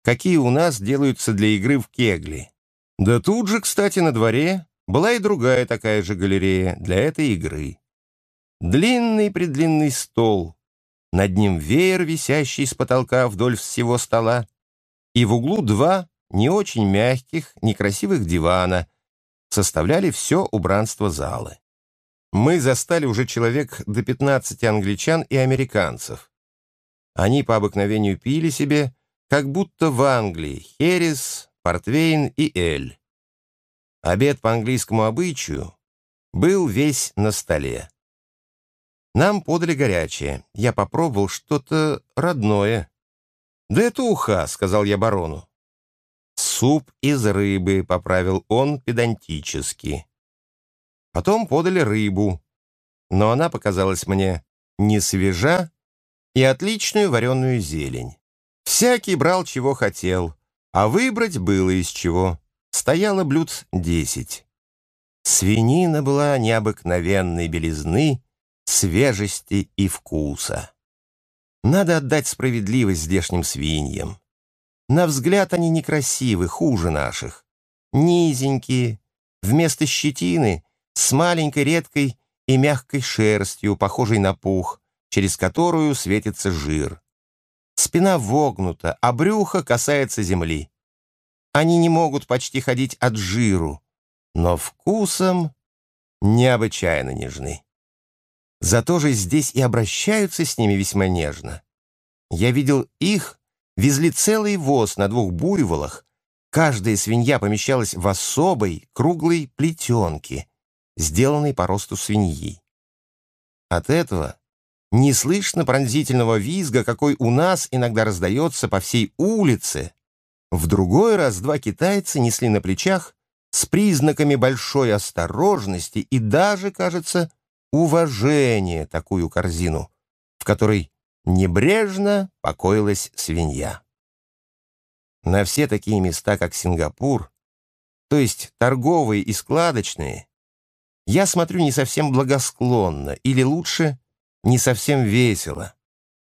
какие у нас делаются для игры в кегли. Да тут же, кстати, на дворе была и другая такая же галерея для этой игры. Длинный-предлинный стол, над ним веер, висящий с потолка вдоль всего стола, и в углу два не очень мягких, некрасивых дивана составляли все убранство залы. Мы застали уже человек до 15 англичан и американцев. Они по обыкновению пили себе, как будто в Англии, херес, портвейн и эль. Обед по английскому обычаю был весь на столе. Нам подали горячее. Я попробовал что-то родное. «Да это уха», — сказал я барону. «Суп из рыбы», — поправил он педантически. Потом подали рыбу, но она показалась мне не свежа и отличную вареную зелень. Всякий брал, чего хотел, а выбрать было из чего стояло блюд десять. Свинина была необыкновенной белизны, свежести и вкуса. Надо отдать справедливость здешним свиньям. На взгляд они некрасивы, хуже наших. Низенькие, вместо щетины, с маленькой редкой и мягкой шерстью, похожей на пух, через которую светится жир. Спина вогнута, а брюхо касается земли. Они не могут почти ходить от жиру, но вкусом необычайно нежны. Зато же здесь и обращаются с ними весьма нежно. Я видел их, везли целый воз на двух буйволах. Каждая свинья помещалась в особой круглой плетенке, сделанной по росту свиньи. От этого не слышно пронзительного визга, какой у нас иногда раздается по всей улице, в другой раз два китайца несли на плечах с признаками большой осторожности и даже, кажется, уважения такую корзину, в которой небрежно покоилась свинья. На все такие места, как Сингапур, то есть торговые и складочные, я смотрю не совсем благосклонно, или лучше, не совсем весело.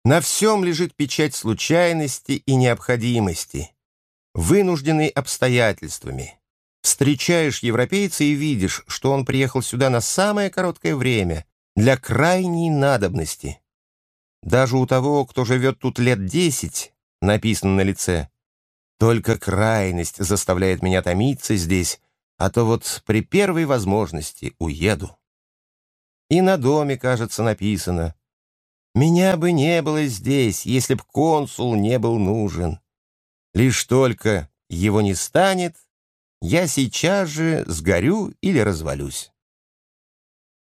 На всем лежит печать случайности и необходимости, вынужденный обстоятельствами. Встречаешь европейца и видишь, что он приехал сюда на самое короткое время, для крайней надобности. Даже у того, кто живет тут лет десять, написано на лице. Только крайность заставляет меня томиться здесь, а то вот при первой возможности уеду. И на доме, кажется, написано. Меня бы не было здесь, если б консул не был нужен. Лишь только его не станет, я сейчас же сгорю или развалюсь.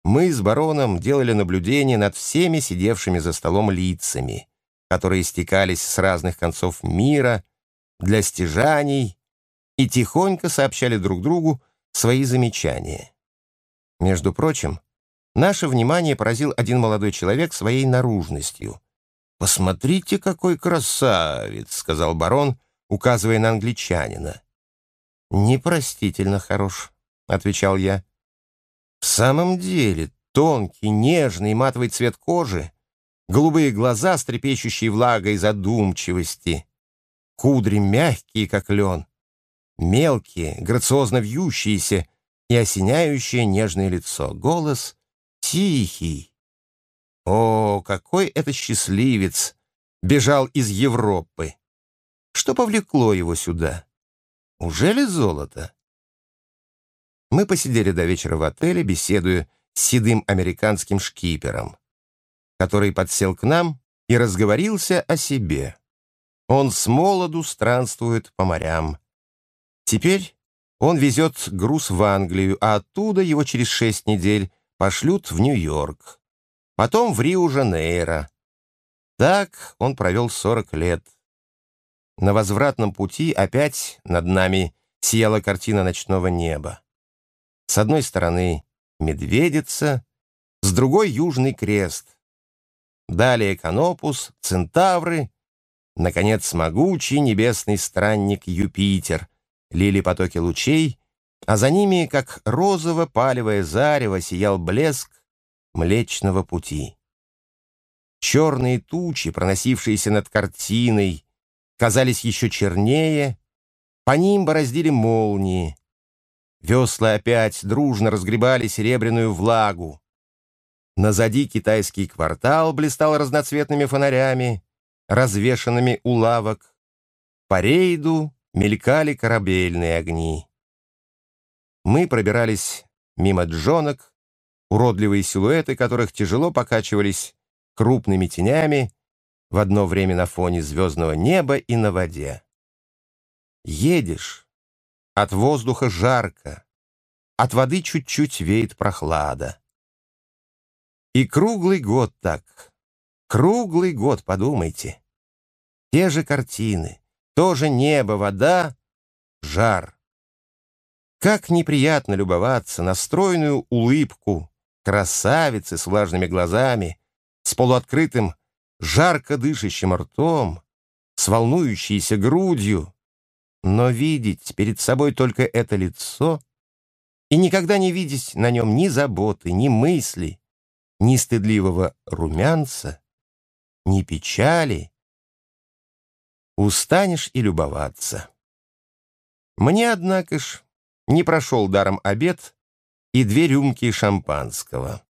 Мы с бароном делали наблюдение над всеми сидевшими за столом лицами, которые стекались с разных концов мира для стяжаний и тихонько сообщали друг другу свои замечания. Между прочим, наше внимание поразил один молодой человек своей наружностью. «Посмотрите, какой красавец!» — сказал барон, указывая на англичанина. «Непростительно хорош», — отвечал я. «В самом деле, тонкий, нежный матовый цвет кожи, голубые глаза с влагой задумчивости, кудри мягкие, как лен, мелкие, грациозно вьющиеся и осеняющее нежное лицо, голос тихий. О, какой это счастливец! Бежал из Европы. Что повлекло его сюда? Ужели золото? Мы посидели до вечера в отеле, беседуя с седым американским шкипером, который подсел к нам и разговорился о себе. Он с молоду странствует по морям. Теперь он везет груз в Англию, а оттуда его через шесть недель пошлют в Нью-Йорк. Потом в Рио-Жанейро. Так он провел сорок лет. На возвратном пути опять над нами сияла картина ночного неба. С одной стороны медведица, с другой — южный крест. Далее Канопус, Центавры, наконец, могучий небесный странник Юпитер, лили потоки лучей, а за ними, как розово-палевое зарево, сиял блеск Млечного Пути. Черные тучи, проносившиеся над картиной, казались еще чернее, по ним бороздили молнии. Весла опять дружно разгребали серебряную влагу. Назади китайский квартал блистал разноцветными фонарями, развешанными у лавок. По рейду мелькали корабельные огни. Мы пробирались мимо джонок, уродливые силуэты которых тяжело покачивались крупными тенями, в одно время на фоне звездного неба и на воде. Едешь, от воздуха жарко, от воды чуть-чуть веет прохлада. И круглый год так, круглый год, подумайте. Те же картины, тоже небо, вода, жар. Как неприятно любоваться на стройную улыбку красавицы с влажными глазами, с полуоткрытым жарко дышащим ртом, с волнующейся грудью, но видеть перед собой только это лицо и никогда не видеть на нем ни заботы, ни мысли, ни стыдливого румянца, ни печали, устанешь и любоваться. Мне, однако ж, не прошел даром обед и две рюмки шампанского.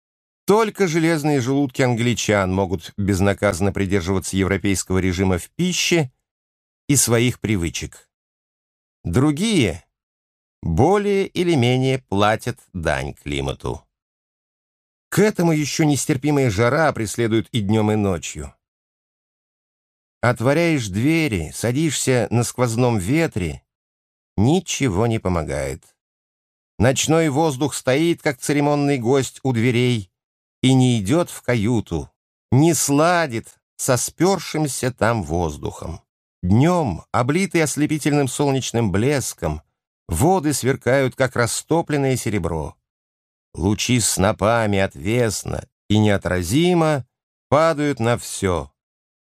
Только железные желудки англичан могут безнаказанно придерживаться европейского режима в пище и своих привычек. Другие более или менее платят дань климату. К этому еще нестерпимая жара преследует и днем, и ночью. Отворяешь двери, садишься на сквозном ветре, ничего не помогает. Ночной воздух стоит, как церемонный гость у дверей, и не идет в каюту, не сладит со спершимся там воздухом. Днем, облитый ослепительным солнечным блеском, воды сверкают, как растопленное серебро. Лучи снопами отвесно и неотразимо падают на все,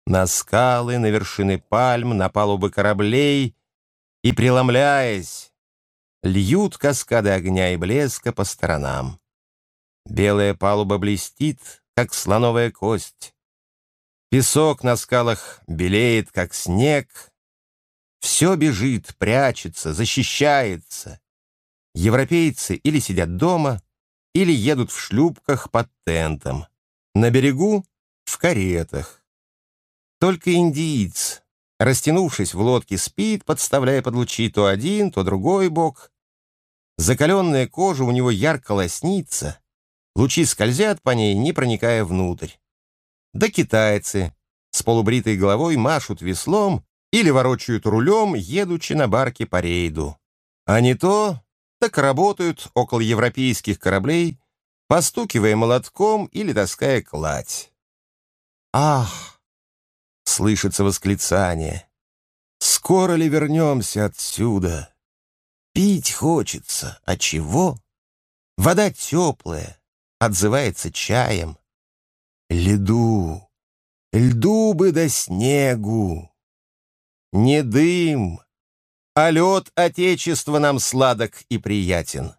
на скалы, на вершины пальм, на палубы кораблей, и, преломляясь, льют каскады огня и блеска по сторонам. Белая палуба блестит, как слоновая кость. Песок на скалах белеет, как снег. Все бежит, прячется, защищается. Европейцы или сидят дома, или едут в шлюпках под тентом. На берегу — в каретах. Только индиец, растянувшись в лодке, спит, подставляя под лучи то один, то другой бок. Закаленная кожа у него ярко лоснится, лучи скользят по ней, не проникая внутрь. Да китайцы с полубритой головой машут веслом или ворочают рулем, едучи на барке по рейду. А не то, так работают около европейских кораблей, постукивая молотком или таская кладь. «Ах!» — слышится восклицание. «Скоро ли вернемся отсюда? Пить хочется. А чего? Вода теплая, отзывается чаем. Льду, льду бы до снегу. Не дым, а лед Отечества нам сладок и приятен.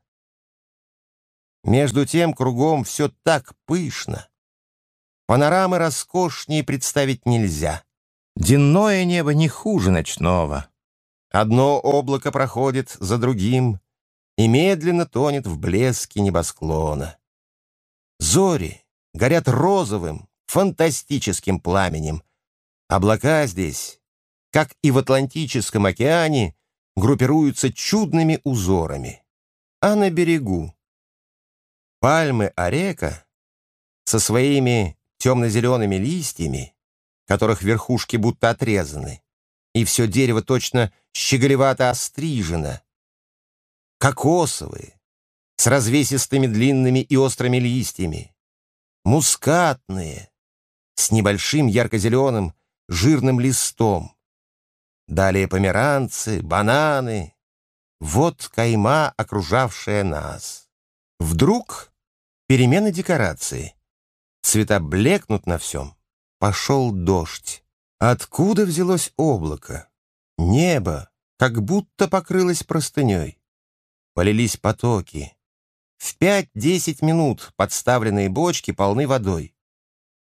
Между тем кругом все так пышно. Панорамы роскошнее представить нельзя. Денное небо не хуже ночного. Одно облако проходит за другим и медленно тонет в блеске небосклона. Зори горят розовым, фантастическим пламенем. Облака здесь, как и в Атлантическом океане, группируются чудными узорами. А на берегу пальмы орека со своими темно-зелеными листьями, которых верхушки будто отрезаны, и все дерево точно щеголевато острижено, кокосовые, с развесистыми длинными и острыми листьями, мускатные, с небольшим ярко-зеленым жирным листом, Далее померанцы, бананы. Вот кайма, окружавшая нас. Вдруг перемена декорации. Цвета блекнут на всем. Пошел дождь. Откуда взялось облако? Небо как будто покрылось простыней. Полились потоки. В пять-десять минут подставленные бочки полны водой.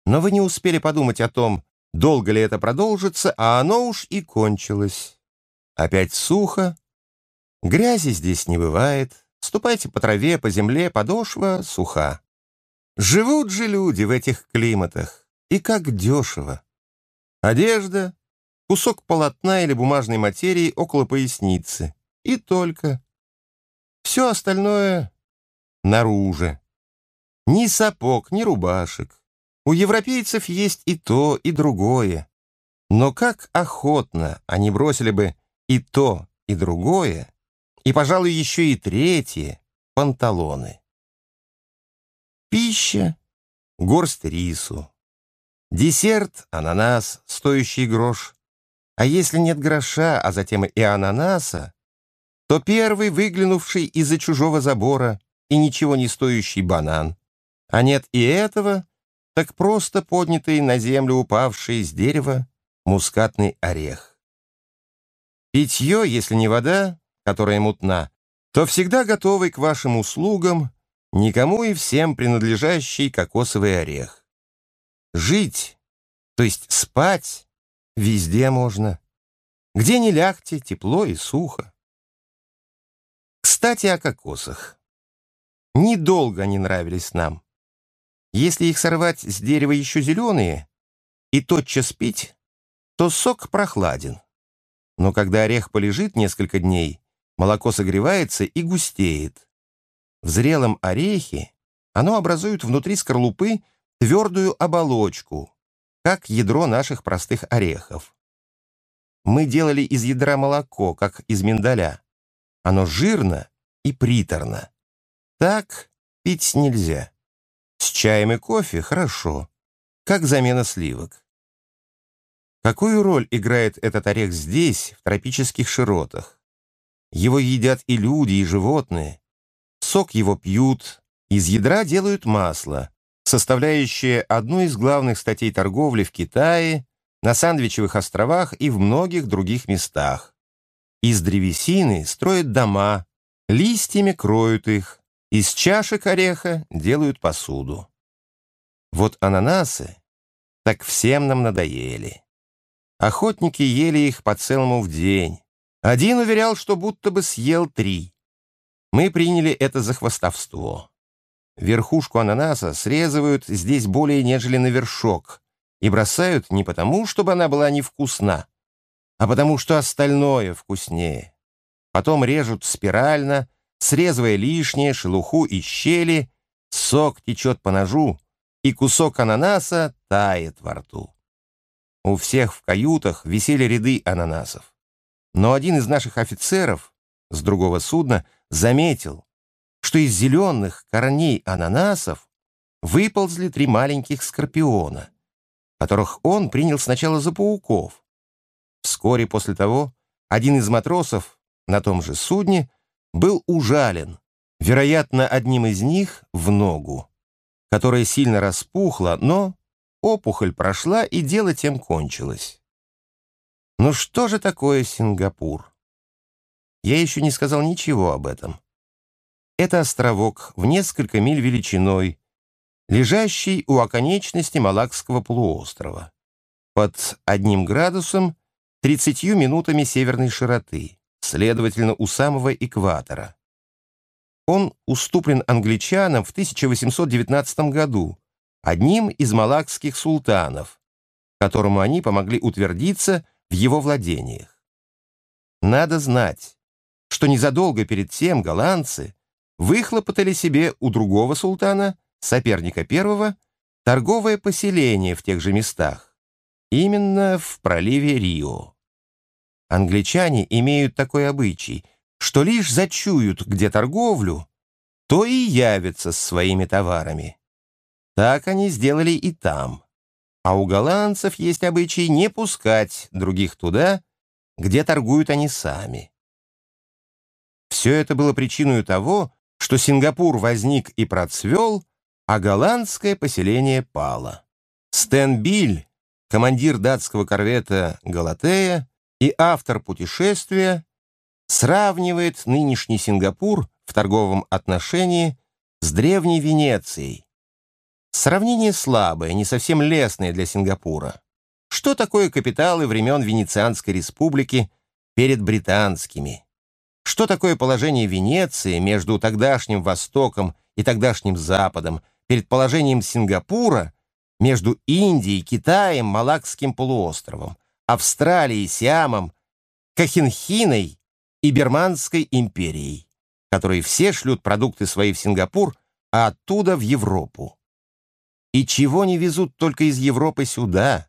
Но вы не успели подумать о том, Долго ли это продолжится, а оно уж и кончилось. Опять сухо. Грязи здесь не бывает. Ступайте по траве, по земле, подошва суха. Живут же люди в этих климатах. И как дешево. Одежда, кусок полотна или бумажной материи около поясницы. И только. Все остальное наружу. Ни сапог, ни рубашек. У европейцев есть и то, и другое. Но как охотно они бросили бы и то, и другое, и, пожалуй, еще и третье — панталоны. Пища — горсть рису. Десерт — ананас, стоящий грош. А если нет гроша, а затем и ананаса, то первый, выглянувший из-за чужого забора, и ничего не стоящий банан. А нет и этого — так просто поднятый на землю упавший из дерева мускатный орех. Питье, если не вода, которая мутна, то всегда готовый к вашим услугам никому и всем принадлежащий кокосовый орех. Жить, то есть спать, везде можно. Где не лягте, тепло и сухо. Кстати, о кокосах. Недолго они нравились нам. Если их сорвать с дерева еще зеленые и тотчас пить, то сок прохладен. Но когда орех полежит несколько дней, молоко согревается и густеет. В зрелом орехе оно образует внутри скорлупы твердую оболочку, как ядро наших простых орехов. Мы делали из ядра молоко, как из миндаля. Оно жирно и приторно. Так пить нельзя. С чаем и кофе хорошо, как замена сливок. Какую роль играет этот орех здесь, в тропических широтах? Его едят и люди, и животные. Сок его пьют, из ядра делают масло, составляющее одну из главных статей торговли в Китае, на Сандвичевых островах и в многих других местах. Из древесины строят дома, листьями кроют их, из чашек ореха делают посуду. Вот ананасы так всем нам надоели. Охотники ели их по целому в день. Один уверял, что будто бы съел три. Мы приняли это за хвостовство. Верхушку ананаса срезывают здесь более нежели на вершок и бросают не потому, чтобы она была невкусна, а потому что остальное вкуснее. Потом режут спирально, срезывая лишнее, шелуху и щели, сок течет по ножу, и кусок ананаса тает во рту. У всех в каютах висели ряды ананасов. Но один из наших офицеров с другого судна заметил, что из зеленых корней ананасов выползли три маленьких скорпиона, которых он принял сначала за пауков. Вскоре после того один из матросов на том же судне был ужален, вероятно, одним из них в ногу, которая сильно распухла, но опухоль прошла, и дело тем кончилось. Ну что же такое Сингапур? Я еще не сказал ничего об этом. Это островок в несколько миль величиной, лежащий у оконечности Малакского полуострова, под одним градусом 30 минутами северной широты, следовательно, у самого экватора. Он уступлен англичанам в 1819 году, одним из малакских султанов, которому они помогли утвердиться в его владениях. Надо знать, что незадолго перед тем голландцы выхлопотали себе у другого султана, соперника первого, торговое поселение в тех же местах, именно в проливе Рио. Англичане имеют такой обычай, что лишь зачуют где торговлю, то и явятся с своими товарами. Так они сделали и там. А у голландцев есть обычай не пускать других туда, где торгуют они сами. Все это было причиной того, что Сингапур возник и процвел, а голландское поселение пало. Стэн Биль, командир датского корвета «Галатея» и автор путешествия, сравнивает нынешний Сингапур в торговом отношении с древней Венецией. Сравнение слабое, не совсем лестное для Сингапура. Что такое капиталы времен Венецианской республики перед британскими? Что такое положение Венеции между тогдашним Востоком и тогдашним Западом, перед положением Сингапура между Индией, Китаем, Малакским полуостровом, Австралией, Сиамом, Кахинхиной и Берманской империей, которые все шлют продукты свои в Сингапур, а оттуда в Европу. И чего не везут только из Европы сюда?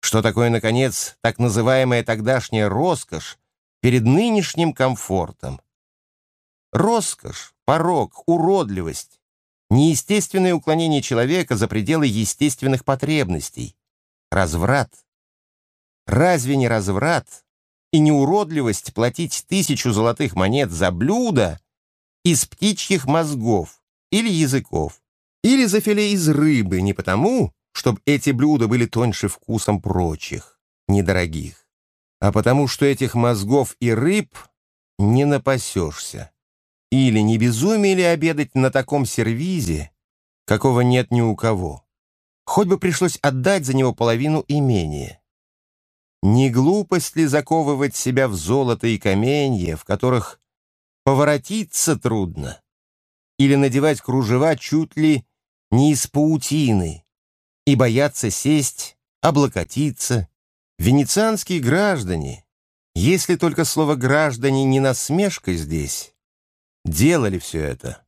Что такое, наконец, так называемая тогдашняя роскошь, перед нынешним комфортом. Роскошь, порог, уродливость, неестественное уклонение человека за пределы естественных потребностей, разврат. Разве не разврат и не уродливость платить тысячу золотых монет за блюдо из птичьих мозгов или языков, или за филе из рыбы не потому, чтобы эти блюда были тоньше вкусом прочих, недорогих, а потому что этих мозгов и рыб не напасешься. Или не безумие ли обедать на таком сервизе, какого нет ни у кого? Хоть бы пришлось отдать за него половину имения. Не глупость ли заковывать себя в золото и каменье, в которых поворотиться трудно? Или надевать кружева чуть ли не из паутины и бояться сесть, облокотиться, Венецианские граждане, если только слово «граждане» не насмешка здесь, делали все это.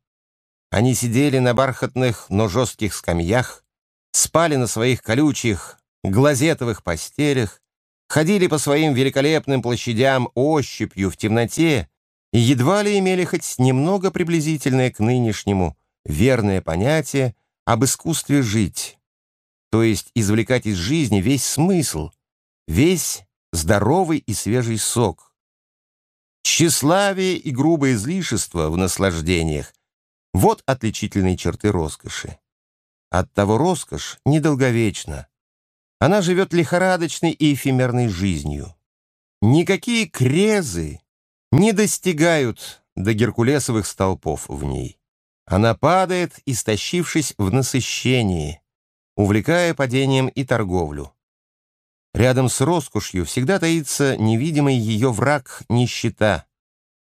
Они сидели на бархатных, но жестких скамьях, спали на своих колючих, глазетовых постелях, ходили по своим великолепным площадям ощупью в темноте и едва ли имели хоть немного приблизительное к нынешнему верное понятие об искусстве жить, то есть извлекать из жизни весь смысл — весь здоровый и свежий сок. Тщеславие и грубое излишество в наслаждениях — вот отличительные черты роскоши. Оттого роскошь недолговечна. Она живет лихорадочной и эфемерной жизнью. Никакие крезы не достигают до геркулесовых столпов в ней. Она падает, истощившись в насыщении, увлекая падением и торговлю. Рядом с роскошью всегда таится невидимый ее враг нищета,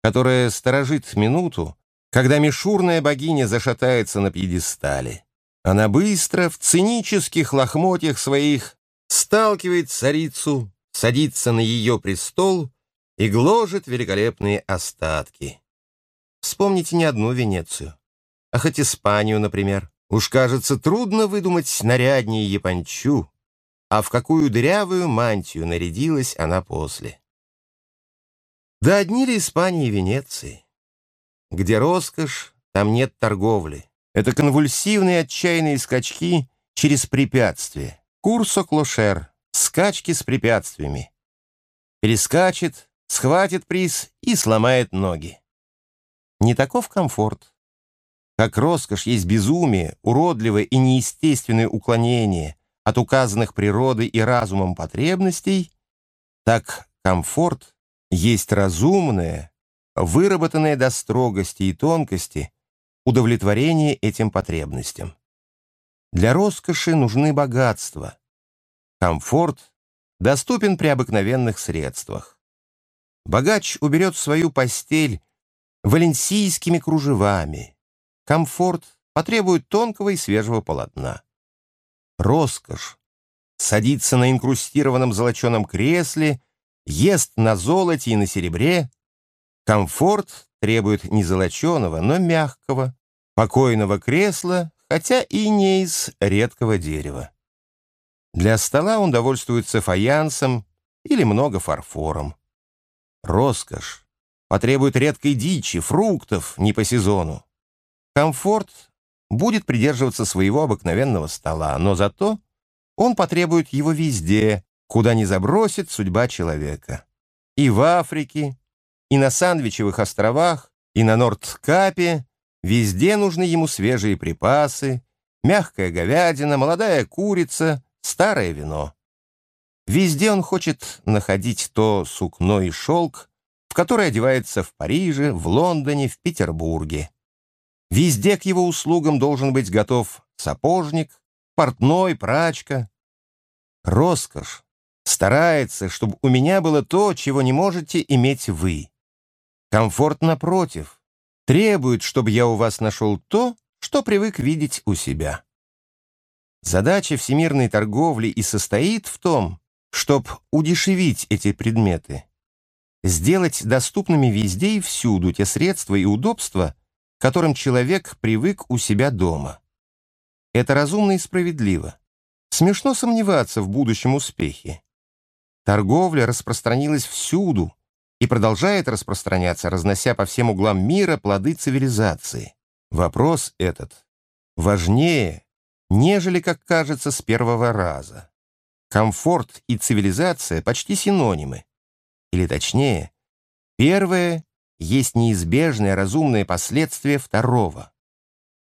которая сторожит минуту, когда мишурная богиня зашатается на пьедестале. Она быстро, в цинических лохмотьях своих, сталкивает царицу, садится на ее престол и гложет великолепные остатки. Вспомните не одну Венецию, а хоть Испанию, например. Уж, кажется, трудно выдумать наряднее япончу, а в какую дырявую мантию нарядилась она после. Да одни ли Испании и Венеции? Где роскошь, там нет торговли. Это конвульсивные отчаянные скачки через препятствия. Курсо клошер, скачки с препятствиями. Перескачет, схватит приз и сломает ноги. Не таков комфорт. Как роскошь есть безумие, уродливое и неестественное уклонение от указанных природой и разумом потребностей, так комфорт есть разумное, выработанное до строгости и тонкости удовлетворение этим потребностям. Для роскоши нужны богатства. Комфорт доступен при обыкновенных средствах. Богач уберет свою постель валенсийскими кружевами. Комфорт потребует тонкого и свежего полотна. Роскошь садится на инкрустированном золоченом кресле, ест на золоте и на серебре. Комфорт требует не золоченого, но мягкого, покойного кресла, хотя и не из редкого дерева. Для стола он довольствуется фаянсом или много фарфором. Роскошь потребует редкой дичи, фруктов не по сезону. Комфорт будет придерживаться своего обыкновенного стола, но зато он потребует его везде, куда не забросит судьба человека. И в Африке, и на Сандвичевых островах, и на Нордкапе везде нужны ему свежие припасы, мягкая говядина, молодая курица, старое вино. Везде он хочет находить то сукно и шелк, в которое одевается в Париже, в Лондоне, в Петербурге. Везде к его услугам должен быть готов сапожник, портной, прачка. Роскошь старается, чтобы у меня было то, чего не можете иметь вы. Комфорт, напротив, требует, чтобы я у вас нашел то, что привык видеть у себя. Задача всемирной торговли и состоит в том, чтобы удешевить эти предметы, сделать доступными везде и всюду те средства и удобства, которым человек привык у себя дома. Это разумно и справедливо. Смешно сомневаться в будущем успехе. Торговля распространилась всюду и продолжает распространяться, разнося по всем углам мира плоды цивилизации. Вопрос этот важнее, нежели, как кажется, с первого раза. Комфорт и цивилизация почти синонимы. Или точнее, первое есть неизбежное разумное последствие второго.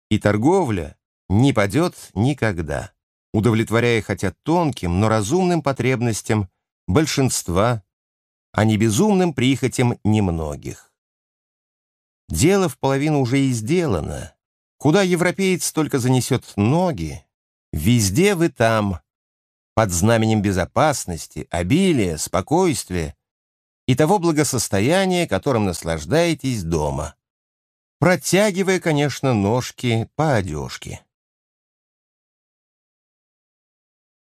И торговля не падет никогда, удовлетворяя хотя тонким, но разумным потребностям большинства, а не безумным прихотям немногих. Дело в половину уже и сделано. Куда европеец только занесет ноги, везде вы там, под знаменем безопасности, обилия, спокойствия и того благосостояния, которым наслаждаетесь дома, протягивая, конечно, ножки по одежке.